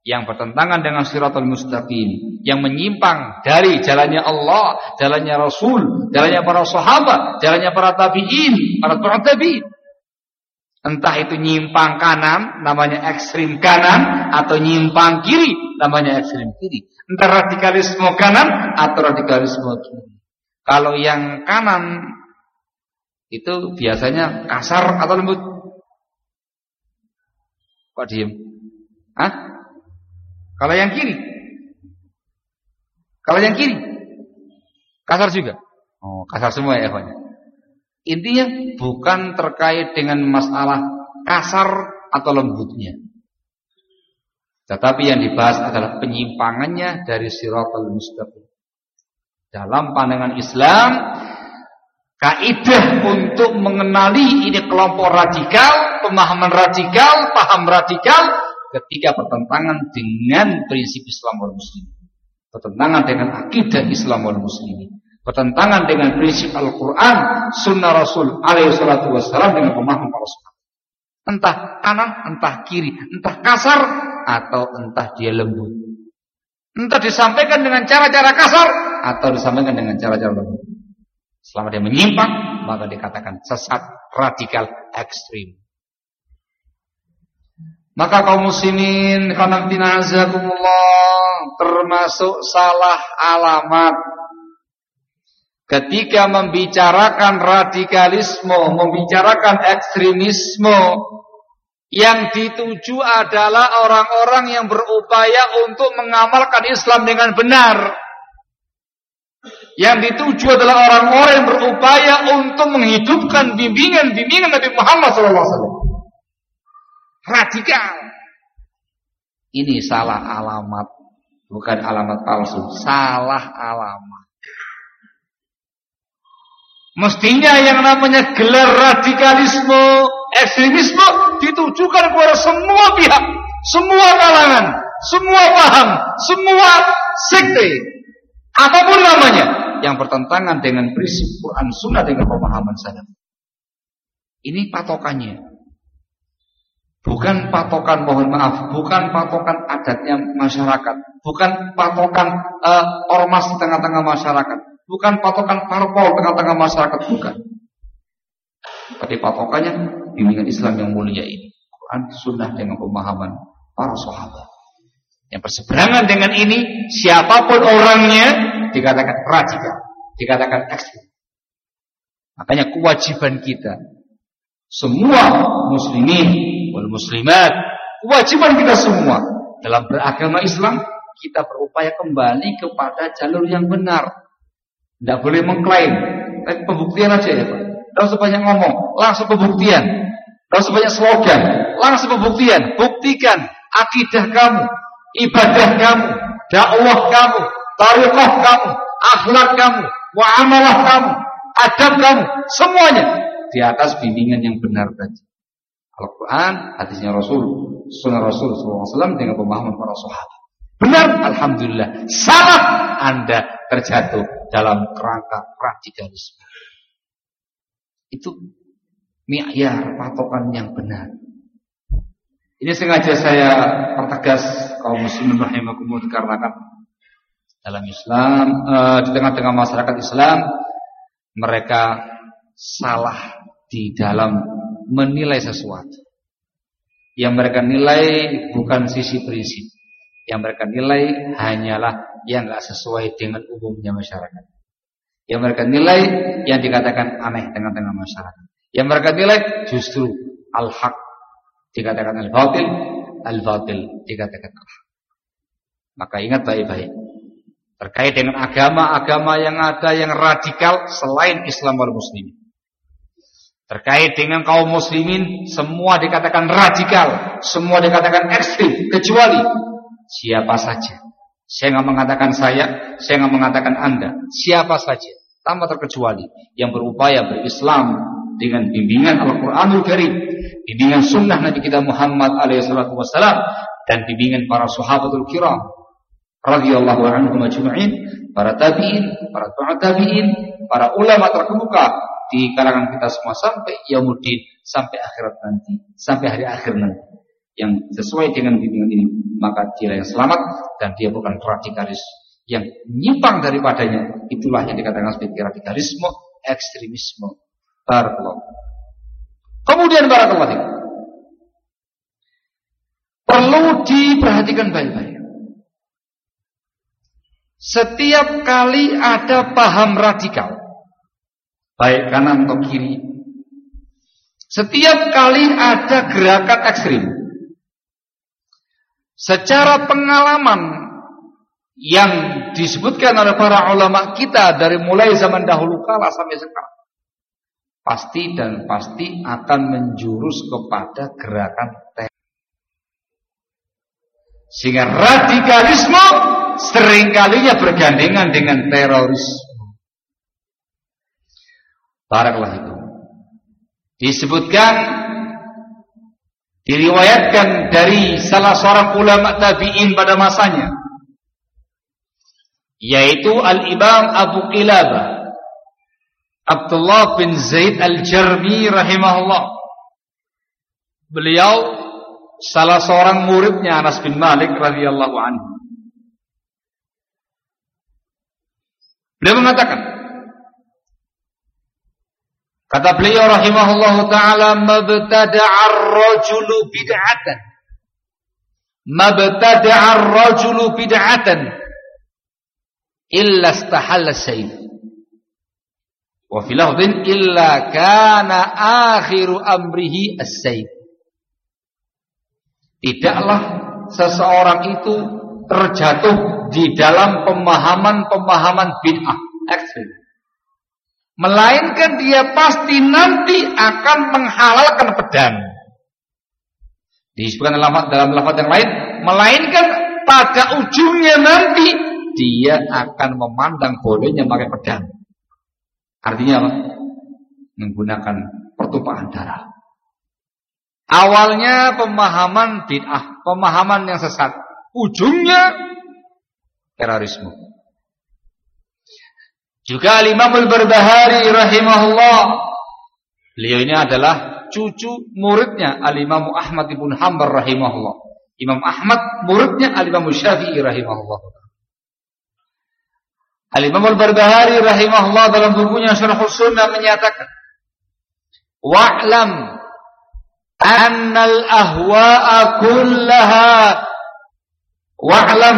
[SPEAKER 1] yang bertentangan dengan siratul mustaqim, yang menyimpang dari jalannya Allah, jalannya Rasul, jalannya para sahabat, jalannya para tabi'in, para tabi'in. Entah itu nyimpang kanan, namanya ekstrim kanan, atau nyimpang kiri, namanya ekstrim kiri. Entah radikalisme kanan atau radikalisme kiri. Kalau yang kanan itu biasanya kasar atau lembut. Kok diem? Hah? Kalau yang kiri? Kalau yang kiri? Kasar juga? Oh, kasar semua ya, Pak. Intinya bukan terkait dengan masalah kasar atau lembutnya. Tetapi yang dibahas adalah penyimpangannya dari siratal mustaqim. Dalam pandangan Islam, kaidah untuk mengenali ini kelompok radikal, pemahaman radikal, paham radikal ketika bertentangan dengan prinsip Islam wal muslim. Bertentangan dengan akidah Islam wal muslimin bertentangan dengan prinsip Al-Quran, Sunnah Rasul alaihi salatu wassalam dengan pemahaman para sahabat. Entah kanan, entah kiri, entah kasar atau entah dia lembut. Entah disampaikan dengan cara-cara kasar atau disampaikan dengan cara-cara lembut. Selama dia menyimpang, maka dikatakan sesat, radikal, ekstrim. Maka kaum muslimin, khonamtina azakumullah, termasuk salah alamat ketika membicarakan radikalisme, membicarakan ekstremisme, yang dituju adalah orang-orang yang berupaya untuk mengamalkan Islam dengan benar. Yang dituju adalah orang-orang yang berupaya untuk menghidupkan bimbingan-bimbingan Nabi Muhammad SAW. Radikal. Ini salah alamat. Bukan alamat palsu. Salah alamat. Mestinya yang namanya gelar radikalisme, ekstremisme ditujukan kepada semua pihak, semua kalangan, semua paham, semua sekte, apa pun namanya yang bertentangan dengan prinsip Quran Sunnah dengan pemahaman salaf. Ini patokannya. Bukan patokan mohon maaf, bukan patokan adatnya masyarakat, bukan patokan uh, ormas di tengah-tengah masyarakat, bukan patokan parpol tengah-tengah masyarakat bukan. Tapi patokannya bimbingan Islam yang mulia ini. Quran sunnah dengan pemahaman para sahabat. Yang berseberangan dengan ini siapa pun orangnya dikatakan radikal, dikatakan ekstrem. Makanya kewajiban kita semua muslimin wal muslimat, kewajiban kita semua dalam beragama Islam kita berupaya kembali kepada jalur yang benar tidak boleh mengklaim. Tapi pembuktian aja ya Pak. Tidak usah banyak ngomong. Langsung pembuktian. Tidak usah banyak slogan. Langsung pembuktian. Buktikan akidah kamu. Ibadah kamu. Dakwah kamu. Tariqah kamu. Akhlak kamu. Muamalah kamu. Adab kamu. Semuanya. Di atas bimbingan yang benar tadi. Al-Quran, hadisnya Rasul, sunnah Rasul SAW dengan pemahaman para sahabat. Benar, Alhamdulillah. Salah, Anda terjatuh dalam kerangka radikalisme. Itu mi'yar patokan yang benar. Ini sengaja saya pertegas kaum muslimin rahimakumullah dikarenakan dalam Islam uh, di tengah-tengah masyarakat Islam mereka salah di dalam menilai sesuatu. Yang mereka nilai bukan sisi prinsip. Yang mereka nilai hanyalah yang nggak sesuai dengan umumnya masyarakat. Yang mereka nilai yang dikatakan aneh tengah-tengah masyarakat. Yang mereka nilai justru al-haq dikatakan al-batil, al-batil dikatakan al-haq. Maka ingat baik-baik. Terkait dengan agama-agama yang ada yang radikal selain Islam wal muslimin. Terkait dengan kaum muslimin semua dikatakan radikal, semua dikatakan ekstrim kecuali siapa saja. Saya nggak mengatakan saya, saya nggak mengatakan Anda, siapa saja tanpa terkecuali yang berupaya berislam dengan bimbingan Al-Qur'anul Karim, bimbingan sunnah Nabi kita Muhammad alaihissalatu wassalam dan bimbingan para sahabatul kiram radhiyallahu anhum ajma'in, para tabi'in, para tabi'in, para ulama terkemuka di kalangan kita semua sampai yaumudin, sampai akhirat nanti, sampai hari akhir nanti. Yang sesuai dengan bimbingan ini, maka dia yang selamat dan dia bukan radikalis yang nyimpang daripadanya. Itulah yang dikatakan sebagai radikalisme, ekstremisme. Barakallahu. Kemudian barakallahu Perlu diperhatikan baik-baik. Setiap kali ada paham radikal baik kanan atau kiri. Setiap kali ada gerakan ekstrim, secara pengalaman yang disebutkan oleh para ulama kita dari mulai zaman dahulu kala sampai sekarang, pasti dan pasti akan menjurus kepada gerakan teror. Sehingga radikalisme seringkalinya bergandengan dengan terorisme. Barakallah itu. Disebutkan diriwayatkan dari salah seorang ulama tabi'in pada masanya yaitu Al-Imam Abu Qilabah Abdullah bin Zaid Al-Jarmi rahimahullah. Beliau salah seorang muridnya Anas bin Malik radhiyallahu anhu. Beliau mengatakan Kata beliau rahimahullah taala mabtada'ar rajulu bid'atan. Mabtada'ar rajulu bid'atan illa istahalla sayf. Wa fi illa kana akhiru amrihi as-sayf. Tidaklah seseorang itu terjatuh di dalam pemahaman-pemahaman bid'ah ekstrim Melainkan dia pasti nanti akan menghalalkan pedang. Disebutkan dalam, dalam lafaz yang lain, melainkan pada ujungnya nanti dia akan memandang bolehnya pakai pedang. Artinya apa? Menggunakan pertumpahan darah. Awalnya pemahaman bid'ah, pemahaman yang sesat. Ujungnya terorisme. Juga Imam Al-Barbahari rahimahullah. Beliau ini adalah cucu muridnya Al-Imam Ahmad ibn Hanbal rahimahullah. Imam Ahmad muridnya Al-Imam Syafi'i rahimahullah. Al-Imam Al-Barbahari rahimahullah dalam bukunya Syarh Sunnah menyatakan Wa'lam annal ahwa'a kullaha Wa'lam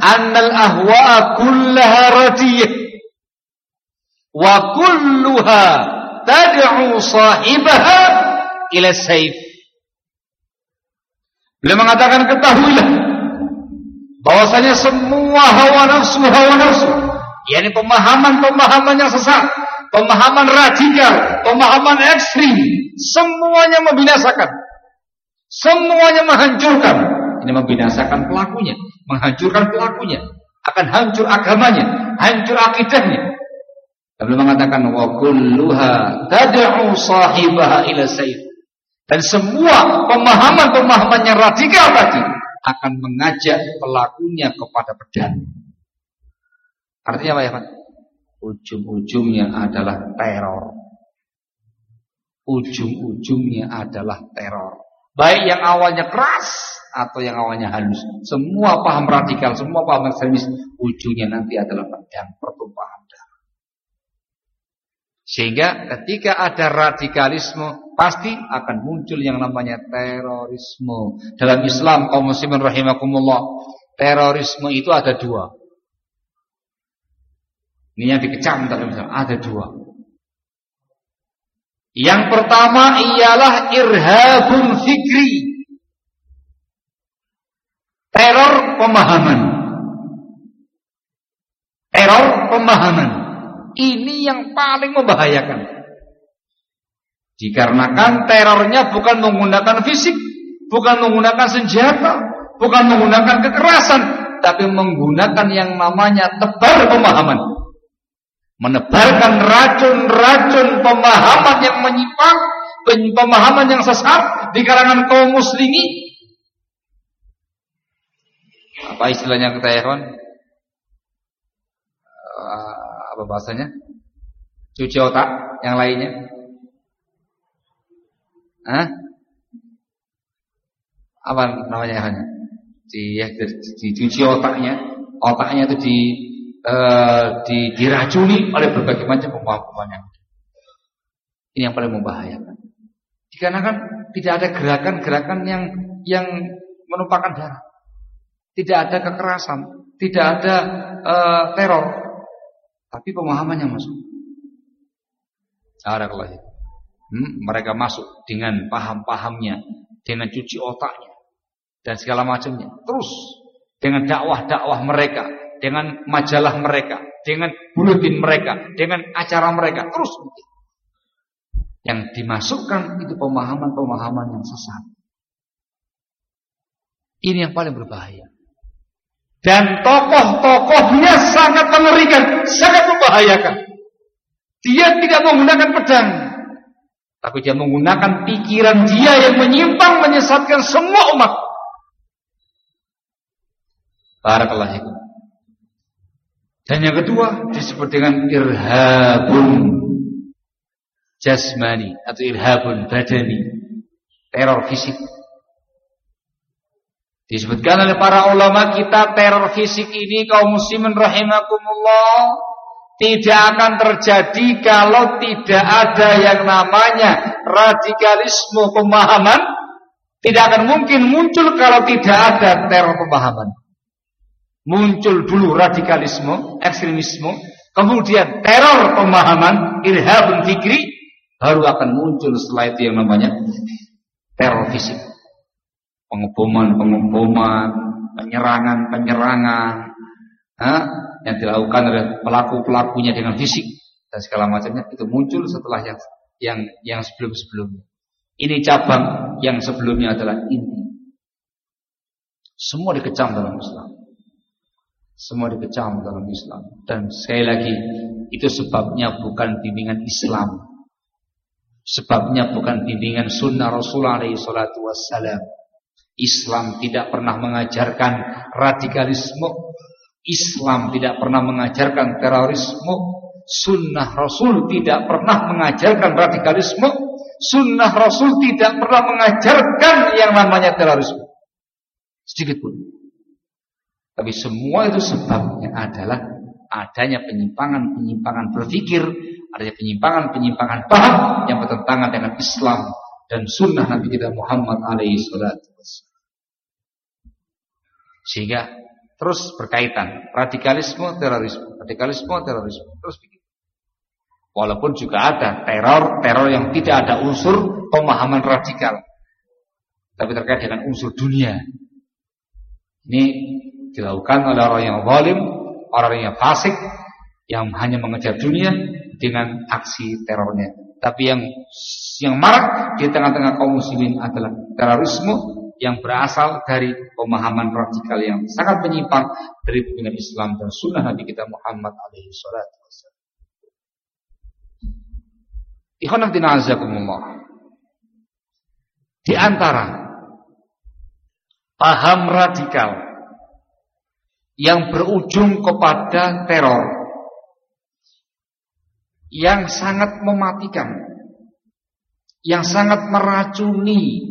[SPEAKER 1] annal ahwa'a kullaha radiyah wa kulluha tad'u sahibaha ila saif. Beliau mengatakan ketahuilah bahwasanya semua hawa nafsu hawa nafsu yakni pemahaman-pemahaman yang sesat, pemahaman radikal, pemahaman ekstrim, semuanya membinasakan. Semuanya menghancurkan. Ini membinasakan pelakunya, menghancurkan pelakunya, akan hancur agamanya, hancur akidahnya, Beliau mengatakan wa kulluha tad'u sahibaha ila sayf. Dan semua pemahaman-pemahaman yang radikal tadi akan mengajak pelakunya kepada pedang. Artinya apa ya Pak? Ujung-ujungnya adalah teror. Ujung-ujungnya adalah teror. Baik yang awalnya keras atau yang awalnya halus. Semua paham radikal, semua paham ekstremis, ujungnya nanti adalah pedang pertumpahan. Sehingga ketika ada radikalisme, pasti akan muncul yang namanya terorisme. Dalam Islam, kaum muslimin rahimakumullah, terorisme itu ada dua. Ini yang dikecam dalam Islam, ada dua. Yang pertama ialah irhabun fikri. Teror pemahaman. Teror pemahaman. Ini yang paling membahayakan. Dikarenakan terornya bukan menggunakan fisik, bukan menggunakan senjata, bukan menggunakan kekerasan, tapi menggunakan yang namanya tebar pemahaman menebarkan racun-racun pemahaman yang menyimpang, pemahaman yang sesat di kalangan kaum muslimi. Apa istilahnya kita ya, Apa bahasanya? Cuci otak yang lainnya. Hah? Apa namanya hanya? Di, ya, dicuci otaknya, otaknya itu di uh, di, diracuni oleh berbagai macam pemahaman yang ini yang paling membahayakan. Dikarenakan tidak ada gerakan-gerakan yang yang menumpahkan darah, tidak ada kekerasan, tidak ada uh, teror, tapi pemahaman yang masuk. Ada hmm, mereka masuk dengan paham-pahamnya, dengan cuci otaknya dan segala macamnya. Terus dengan dakwah-dakwah mereka dengan majalah mereka, dengan buletin mereka, dengan acara mereka, terus yang dimasukkan itu pemahaman-pemahaman yang sesat. Ini yang paling berbahaya. Dan tokoh-tokohnya sangat mengerikan, sangat membahayakan. Dia tidak menggunakan pedang, tapi dia menggunakan pikiran dia yang menyimpang menyesatkan semua umat. Barakallahu dan yang kedua disebut dengan irhabun jasmani atau irhabun badani, teror fisik. Disebutkan oleh para ulama kita teror fisik ini kaum muslimin rahimakumullah tidak akan terjadi kalau tidak ada yang namanya radikalisme pemahaman tidak akan mungkin muncul kalau tidak ada teror pemahaman muncul dulu radikalisme, ekstremisme, kemudian teror pemahaman, irhabun fikri, baru akan muncul setelah itu yang namanya teror fisik. Pengeboman-pengeboman, penyerangan-penyerangan yang dilakukan oleh pelaku-pelakunya dengan fisik dan segala macamnya itu muncul setelah yang yang yang sebelum-sebelumnya. Ini cabang yang sebelumnya adalah inti. Semua dikecam dalam Islam. Semua dikecam dalam Islam. Dan sekali lagi, itu sebabnya bukan bimbingan Islam. Sebabnya bukan bimbingan sunnah Rasulullah SAW. Islam tidak pernah mengajarkan radikalisme. Islam tidak pernah mengajarkan terorisme. Sunnah Rasul tidak pernah mengajarkan radikalisme. Sunnah Rasul tidak pernah mengajarkan yang namanya terorisme. Sedikit pun. Tapi semua itu sebabnya adalah adanya penyimpangan-penyimpangan berpikir, adanya penyimpangan-penyimpangan paham yang bertentangan dengan Islam dan sunnah Nabi kita Muhammad alaihi salatu Sehingga terus berkaitan radikalisme, terorisme, radikalisme, terorisme, terus begitu. Walaupun juga ada teror, teror yang tidak ada unsur pemahaman radikal, tapi terkait dengan unsur dunia. Ini dilakukan oleh orang yang zalim, orang yang fasik, yang hanya mengejar dunia dengan aksi terornya. Tapi yang yang marak di tengah-tengah kaum muslimin adalah terorisme yang berasal dari pemahaman radikal yang sangat menyimpang dari bimbingan Islam dan sunnah Nabi kita Muhammad alaihi salatu wasallam. Di antara paham radikal yang berujung kepada teror yang sangat mematikan yang sangat meracuni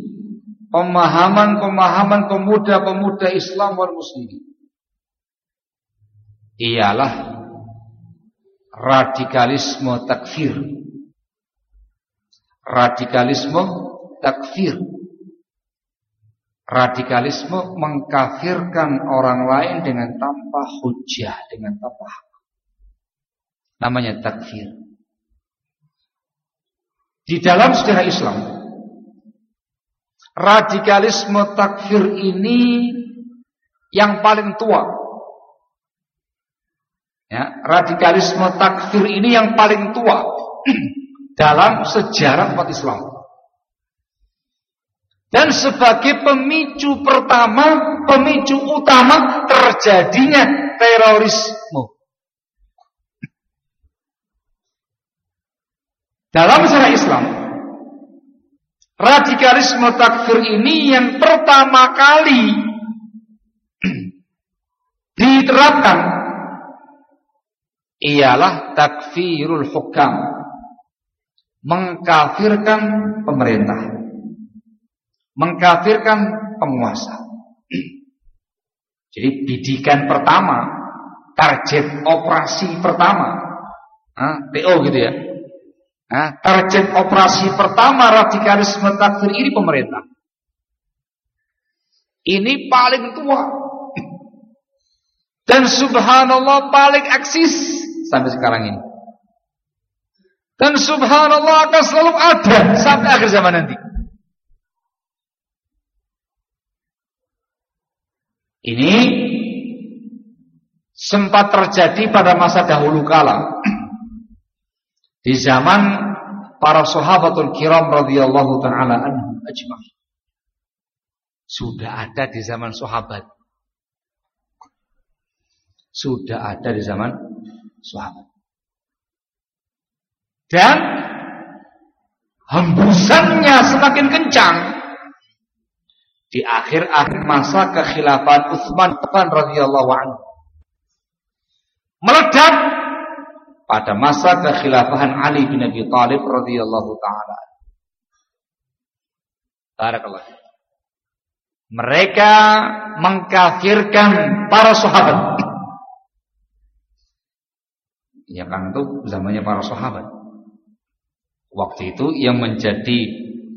[SPEAKER 1] pemahaman-pemahaman pemuda-pemuda Islam wal muslimin ialah radikalisme takfir. Radikalisme takfir. Radikalisme mengkafirkan orang lain dengan tanpa hujah, dengan tanpa Namanya takfir. Di dalam sejarah Islam, radikalisme takfir ini yang paling tua Ya, radikalisme takfir ini yang paling tua dalam sejarah umat Islam. Dan sebagai pemicu pertama, pemicu utama terjadinya terorisme. Dalam sejarah Islam, radikalisme takfir ini yang pertama kali diterapkan ialah takfirul hukam mengkafirkan pemerintah mengkafirkan penguasa. Jadi bidikan pertama target operasi pertama nah, TO gitu ya nah, target operasi pertama radikalisme takfir ini pemerintah ini paling tua dan subhanallah paling eksis sampai sekarang ini. Dan subhanallah akan selalu ada sampai akhir zaman nanti. Ini sempat terjadi pada masa dahulu kala. Di zaman para sahabatul kiram radhiyallahu taala anhum ajma'in. Sudah ada di zaman sahabat. Sudah ada di zaman sahabat. Dan hembusannya semakin kencang di akhir-akhir masa kekhilafahan Utsman radhiyallahu anhu. Meledak pada masa kekhilafahan Ali bin Abi Thalib radhiyallahu taala. Barakallah. Mereka mengkafirkan para sahabat Ya kan itu zamannya para sahabat. Waktu itu yang menjadi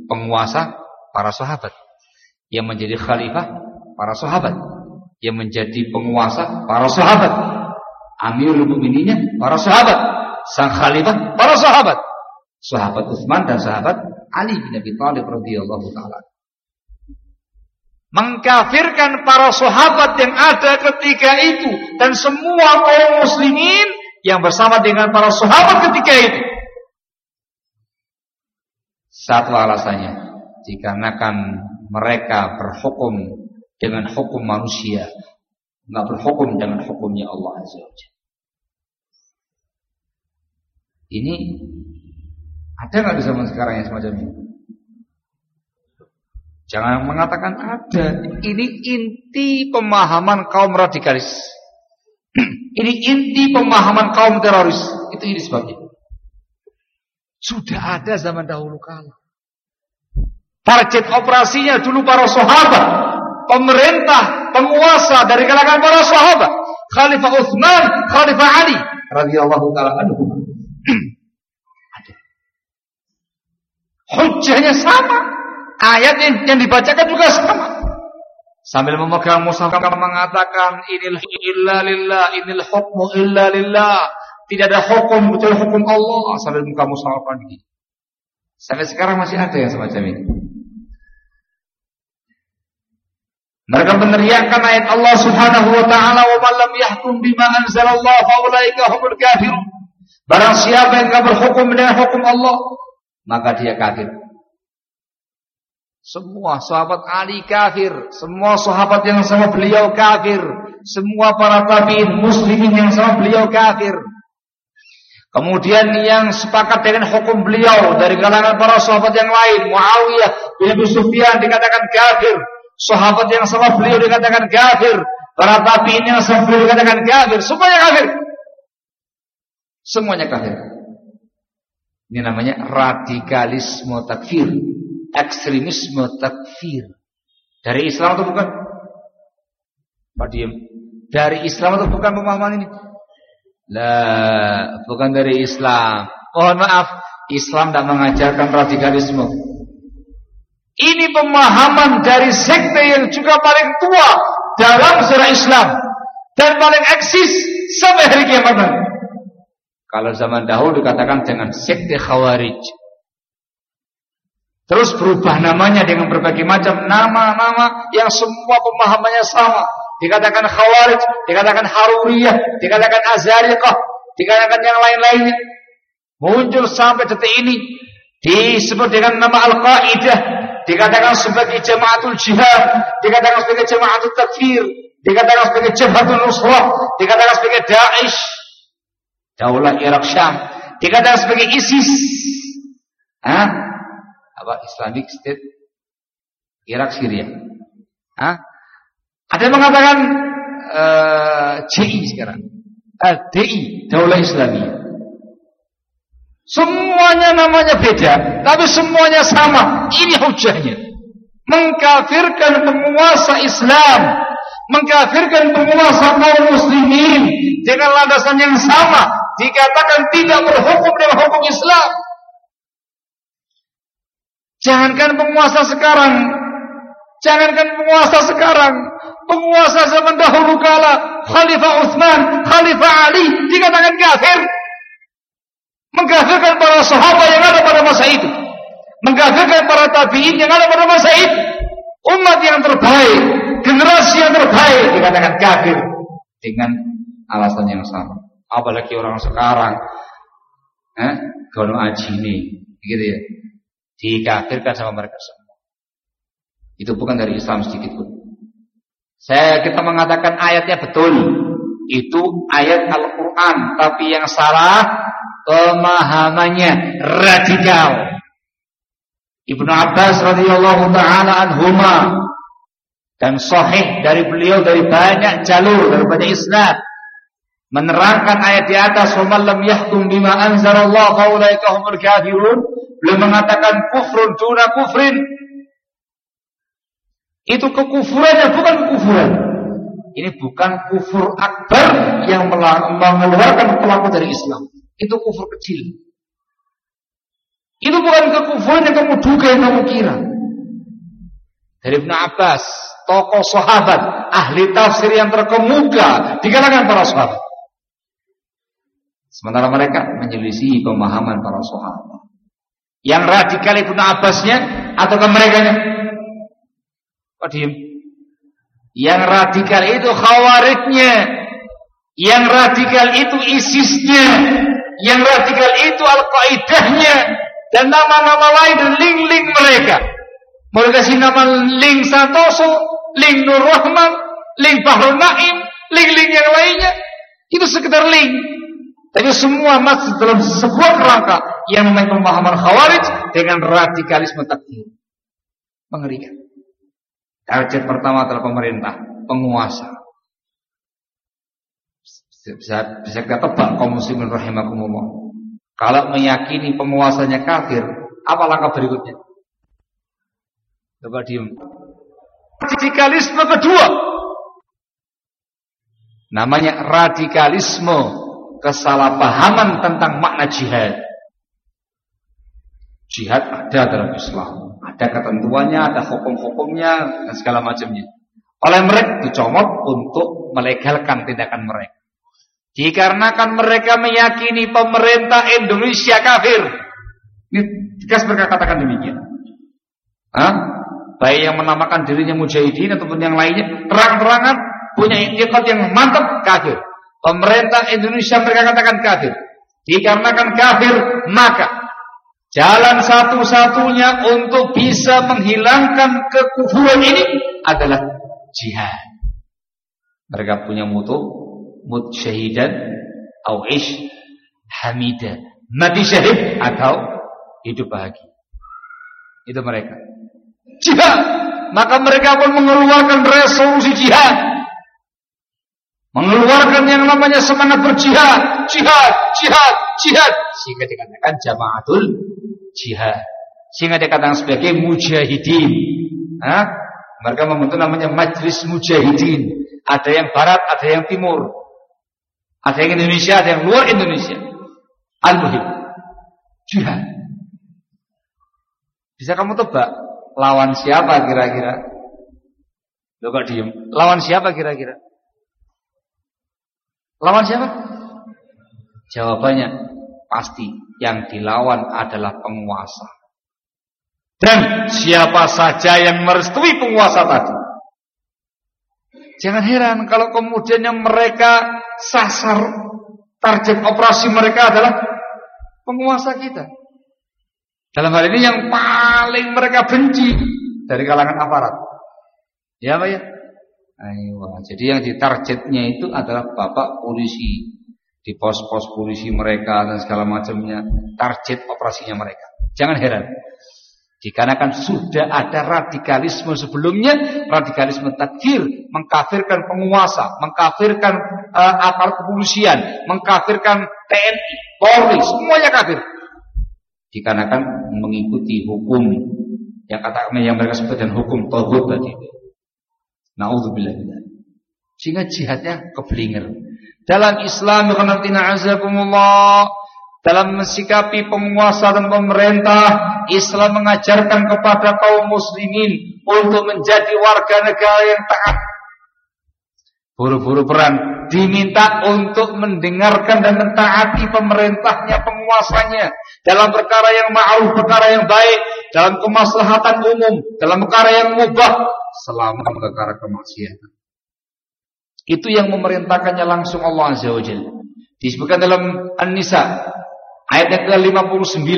[SPEAKER 1] penguasa para sahabat. Yang menjadi khalifah para sahabat. Yang menjadi penguasa para sahabat. Amirul Mukminin para sahabat. Sang khalifah para sahabat. Sahabat Utsman dan sahabat Ali bin Abi Thalib radhiyallahu taala mengkafirkan para sahabat yang ada ketika itu dan semua kaum muslimin yang bersama dengan para sahabat ketika itu. Satu alasannya, dikarenakan mereka berhukum dengan hukum manusia, nggak berhukum dengan hukumnya Allah Azza wa Ini ada nggak di zaman sekarang yang semacam ini? Jangan mengatakan ada. Ini inti pemahaman kaum radikalis. Ini inti pemahaman kaum teroris. Itu ini sebabnya. Sudah ada zaman dahulu kala. Target operasinya dulu para sahabat, pemerintah, penguasa dari kalangan para sahabat, Khalifah Utsman, Khalifah Ali radhiyallahu taala anhu. Hujjahnya sama. Ayat yang, yang dibacakan juga sama. Sambil memegang mushaf mengatakan inil illa lillah, inil hukmu illa lillah. Tidak ada hukum kecuali hukum Allah sambil memegang mushaf ini. Sampai sekarang masih ada yang semacam ini. Mereka meneriakkan ayat Allah Subhanahu wa taala wa man lam yahkum bima anzalallah fa ulaika humul kafirun. Barang siapa yang berhukum dengan hukum Allah, maka dia kafir. Semua sahabat Ali kafir, semua sahabat yang sama beliau kafir, semua para tabi'in muslimin yang sama beliau kafir. Kemudian yang sepakat dengan hukum beliau dari kalangan para sahabat yang lain, Muawiyah bin Abi Sufyan dikatakan kafir, sahabat yang sama beliau dikatakan kafir, para tabi'in yang sama beliau dikatakan kafir, semuanya kafir. Semuanya kafir. Ini namanya radikalisme takfir ekstremisme takfir. Dari Islam atau bukan? Pak diem. Dari Islam atau bukan pemahaman ini? Lah, bukan dari Islam. Mohon maaf, Islam tidak mengajarkan radikalisme. Ini pemahaman dari sekte yang juga paling tua dalam sejarah Islam dan paling eksis sampai hari kiamat Kalau zaman dahulu dikatakan dengan sekte Khawarij. Terus berubah namanya dengan berbagai macam nama-nama yang semua pemahamannya sama. Dikatakan Khawarij, dikatakan Haruriyah, dikatakan Azariqah, dikatakan yang lain-lainnya. Muncul sampai detik ini disebut dengan nama Al-Qaidah, dikatakan sebagai Jamaatul Jihad, dikatakan sebagai Jamaatul Takfir, dikatakan sebagai Jabhatul Nusrah, dikatakan sebagai Daesh, Daulah Irak Syam, dikatakan sebagai ISIS. Hah? apa Islamic State Irak Syria. Hah? Ada yang mengatakan uh, eh, JI sekarang. Uh, eh, DI, Daulah Islamiyah. Semuanya namanya beda, tapi semuanya sama. Ini hujahnya. Mengkafirkan penguasa Islam, mengkafirkan penguasa kaum muslimin dengan landasan yang sama, dikatakan tidak berhukum dengan hukum Islam. Jangankan penguasa sekarang, jangankan penguasa sekarang, penguasa zaman dahulu kala, Khalifah Utsman, Khalifah Ali dikatakan kafir. Mengkafirkan para sahabat yang ada pada masa itu. Mengkafirkan para tabi'in yang ada pada masa itu. Umat yang terbaik, generasi yang terbaik dikatakan kafir dengan alasan yang sama. Apalagi orang sekarang, eh, gono aji ini, gitu ya dikafirkan sama mereka semua. Itu bukan dari Islam sedikit pun. Saya kita mengatakan ayatnya betul. Itu ayat Al-Qur'an, tapi yang salah pemahamannya radikal. Ibnu Abbas radhiyallahu taala anhuma dan sahih dari beliau dari banyak jalur dari banyak menerangkan ayat di atas wa lam yahkum bima anzalallahu fa ulaika humul kafirun Beliau mengatakan kufrun tuna kufrin. Itu kekufurannya bukan kekufuran. Ini bukan kufur akbar yang mengeluarkan pelaku dari Islam. Itu kufur kecil. Itu bukan kekufuran yang kamu duga yang kamu kira. Dari Ibn Abbas, tokoh sahabat, ahli tafsir yang terkemuka di para sahabat. Sementara mereka menyelisihi pemahaman para sahabat. Yang radikal Ibnu Abbasnya ataukah mereka nya? Diem? Yang radikal itu khawaridnya. Yang radikal itu isisnya. Yang radikal itu al-qaidahnya. Dan nama-nama lain link-link mereka. Mau kasih nama link Santoso, link Nur Rahman, link Bahrul Naim, link-link yang lainnya. Itu sekedar link. Tapi semua masuk dalam sebuah kerangka yang memiliki pemahaman khawarij dengan radikalisme takfir. Mengerikan. Target pertama adalah pemerintah, penguasa. Bisa, bisa kita tebak kaum muslimin rahimakumullah. Kalau meyakini penguasanya kafir, apa langkah berikutnya? Coba diem. Radikalisme kedua. Namanya radikalisme kesalahpahaman tentang makna jihad. Jihad ada dalam Islam. Ada ketentuannya, ada hukum-hukumnya, dan segala macamnya. Oleh mereka dicomot untuk melegalkan tindakan mereka. Dikarenakan mereka meyakini pemerintah Indonesia kafir. Ini tegas mereka katakan demikian. Hah? Baik yang menamakan dirinya mujahidin ataupun yang lainnya, terang-terangan punya itikad yang mantap kafir. Pemerintah Indonesia mereka katakan kafir. Dikarenakan kafir, maka Jalan satu-satunya untuk bisa menghilangkan kekufuran ini adalah jihad. Mereka punya mutu mut syahidan atau ish hamida. Mati syahid atau hidup bahagia. Itu mereka. Jihad. Maka mereka pun mengeluarkan resolusi jihad. Mengeluarkan yang namanya semangat berjihad, jihad, jihad, jihad. Sehingga dikatakan jamaatul jihad. Sehingga dikatakan sebagai mujahidin. Hah? Mereka membentuk namanya Majlis Mujahidin. Ada yang barat, ada yang timur. Ada yang Indonesia, ada yang luar Indonesia. Al-Muhim. Jihad. Bisa kamu tebak lawan siapa kira-kira? Lo kok diem? Lawan siapa kira-kira? Lawan siapa? Jawabannya pasti yang dilawan adalah penguasa. Dan siapa saja yang merestui penguasa tadi. Jangan heran kalau kemudian yang mereka sasar target operasi mereka adalah penguasa kita. Dalam hal ini yang paling mereka benci dari kalangan aparat. Ya Pak ya? Ayo, jadi yang ditargetnya itu adalah bapak polisi di pos-pos polisi mereka dan segala macamnya, target operasinya mereka. Jangan heran. Dikarenakan sudah ada radikalisme sebelumnya, radikalisme takfir, mengkafirkan penguasa, mengkafirkan uh, aparat kepolisian, mengkafirkan TNI, Polri, semuanya kafir. Dikarenakan mengikuti hukum yang kata yang mereka sebut dengan hukum tauhid tadi. Nauzubillah. Sehingga jihadnya keblinger. Dalam Islam, azakumullah, dalam mensikapi penguasa dan pemerintah, Islam mengajarkan kepada kaum muslimin untuk menjadi warga negara yang taat. Buru-buru perang diminta untuk mendengarkan dan mentaati pemerintahnya, penguasanya dalam perkara yang ma'ruf, perkara yang baik, dalam kemaslahatan umum, dalam perkara yang mubah, selama perkara kemaksiatan. Itu yang memerintahkannya langsung Allah Azza wa Jalla. Disebutkan dalam An-Nisa Ayat yang ke-59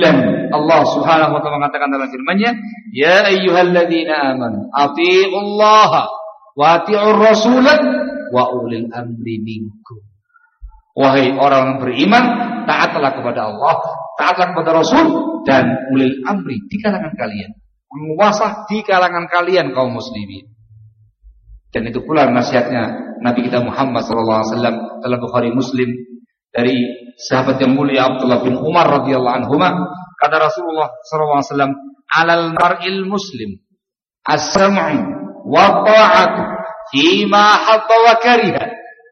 [SPEAKER 1] Allah Subhanahu wa taala mengatakan dalam firman-Nya, "Ya ayyuhalladzina amanu, atti'ullaha wa atti'ur rasul wa ulil amri minkum." Wahai orang yang beriman, taatlah kepada Allah, taatlah kepada Rasul dan ulil amri di kalangan kalian. Penguasa di kalangan kalian kaum muslimin. Dan itu pula nasihatnya Nabi kita Muhammad SAW dalam Bukhari Muslim dari sahabat yang mulia Abdullah bin Umar radhiyallahu anhu kata Rasulullah wasallam alal mar'il muslim as-sam'u wa ta'atu ma hatta wa kariha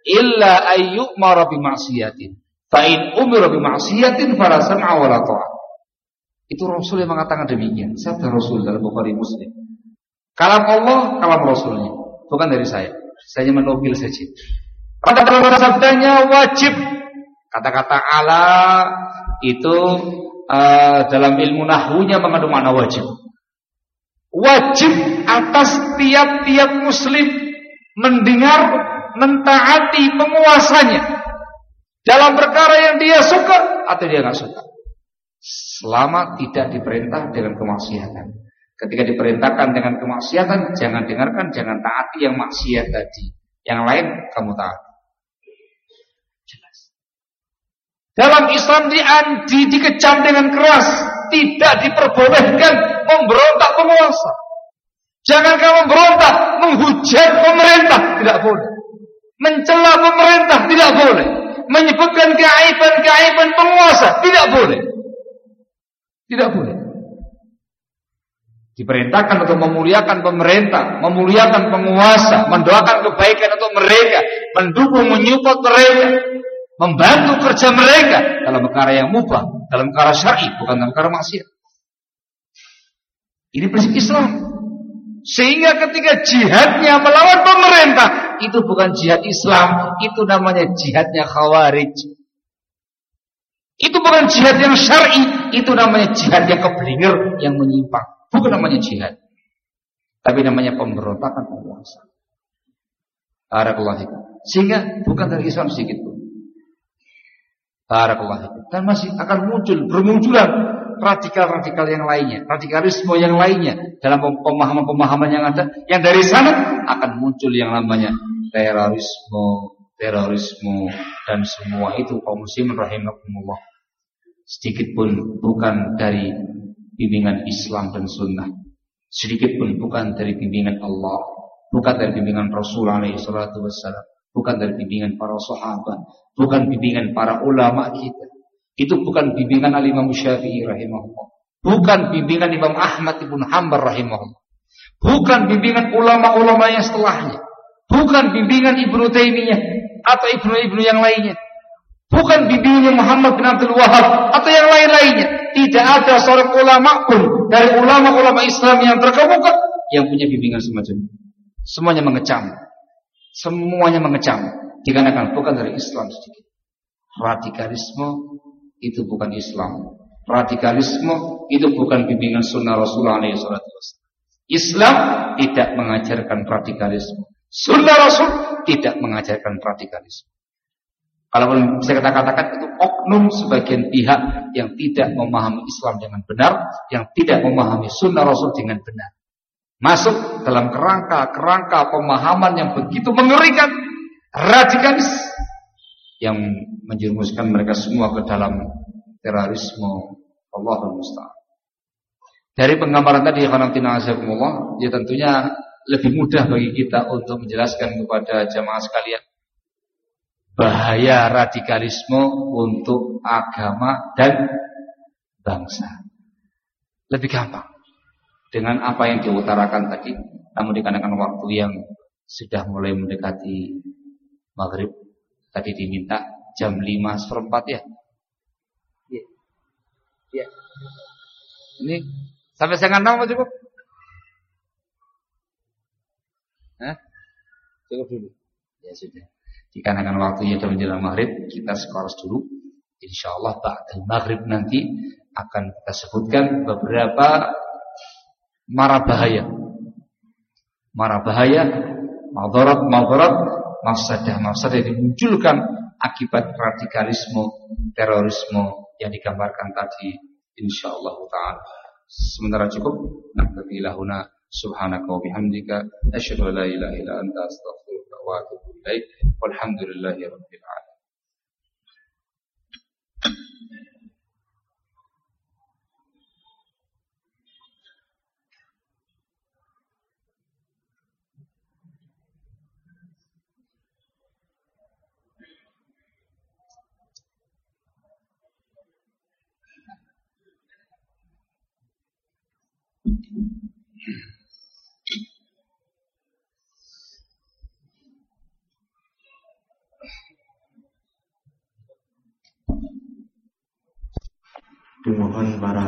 [SPEAKER 1] illa ay yu'mara bi ma'siyatin. Fa in umira bi ma'siyatin fala sam'a wa la ta'at. Itu Rasul yang mengatakan demikian sabda Rasul dalam Bukhari Muslim. Kalam Allah kalam Rasulnya. Bukan dari saya. Saya menukil saja. Pada sabdanya wajib Kata-kata ala itu uh, dalam ilmu nahwunya mengandung makna wajib. Wajib atas tiap-tiap muslim mendengar, mentaati penguasanya dalam perkara yang dia suka atau dia nggak suka. Selama tidak diperintah dengan kemaksiatan. Ketika diperintahkan dengan kemaksiatan, jangan dengarkan, jangan taati yang maksiat tadi. Yang lain kamu taati. Dalam Islam di, di, dikecam dengan keras, tidak diperbolehkan memberontak penguasa. Jangan kamu memberontak, menghujat pemerintah, tidak boleh. Mencela pemerintah, tidak boleh. Menyebutkan keaiban-keaiban penguasa, tidak boleh. Tidak boleh. Diperintahkan untuk memuliakan pemerintah, memuliakan penguasa, mendoakan kebaikan untuk mereka, mendukung, menyupport mereka, membantu kerja mereka dalam perkara yang mubah, dalam perkara syar'i, bukan dalam perkara maksiat. Ini prinsip Islam. Sehingga ketika jihadnya melawan pemerintah, itu bukan jihad Islam, itu namanya jihadnya khawarij. Itu bukan jihad yang syar'i, itu namanya jihad yang keblinger, yang menyimpang. Bukan namanya jihad. Tapi namanya pemberontakan penguasa. Barakallahu Sehingga bukan dari Islam sedikit pun. Barakallah. Dan masih akan muncul, bermunculan radikal-radikal yang lainnya, radikalisme yang lainnya dalam pemahaman-pemahaman yang ada, yang dari sana akan muncul yang namanya terorisme, terorisme dan semua itu kaum muslimin rahimakumullah. Sedikit pun bukan dari bimbingan Islam dan sunnah. Sedikit pun bukan dari bimbingan Allah, bukan dari bimbingan Rasul alaihi bukan dari bimbingan para sahabat, bukan bimbingan para ulama kita. Itu bukan bimbingan Al-Imam Syafi'i rahimahullah. Bukan bimbingan Imam Ahmad ibn Hanbal rahimahullah. Bukan bimbingan ulama-ulama yang setelahnya. Bukan bimbingan Ibnu Taimiyah atau Ibnu-Ibnu yang lainnya. Bukan bimbingan Muhammad bin Abdul Wahab atau yang lain-lainnya. Tidak ada seorang ulama pun dari ulama-ulama Islam yang terkemuka yang punya bimbingan semacam ini. Semuanya mengecam. Semuanya mengecam. Dikarenakan bukan dari Islam sedikit. Radikalisme itu bukan Islam. Radikalisme itu bukan bimbingan sunnah Rasulullah SAW. Islam tidak mengajarkan radikalisme. Sunnah Rasul tidak mengajarkan radikalisme. Kalau bisa kita katakan itu oknum sebagian pihak yang tidak memahami Islam dengan benar, yang tidak memahami sunnah Rasul dengan benar. Masuk dalam kerangka-kerangka pemahaman yang begitu mengerikan, radikalis, yang menjerumuskan mereka semua ke dalam terorisme Allah musta'an. Dari penggambaran tadi azakumullah, ya tentunya lebih mudah bagi kita untuk menjelaskan kepada jamaah sekalian bahaya radikalisme untuk agama dan bangsa. Lebih gampang dengan apa yang diutarakan tadi, namun dikarenakan waktu yang sudah mulai mendekati maghrib, tadi diminta jam 5 seperempat ya. Iya. Ya. Ini sampai setengah enam cukup? Hah? Cukup dulu. Ya sudah. Dikarenakan waktunya sudah menjelang maghrib, kita skors dulu. Insya Allah ba'dal maghrib nanti akan kita sebutkan beberapa mara bahaya. Mara bahaya, madarat, madarat, mafsadah, mafsadah dimunculkan akibat radikalisme, terorisme yang digambarkan tadi. Insya Allah Ta'ala. Sementara cukup. Naktabi lahuna subhanaka wa bihamdika. Asyadu la ilaha ila anta astaghfirullah wa atubu ilaih. Walhamdulillahi rabbil alamin.
[SPEAKER 2] Dimohon para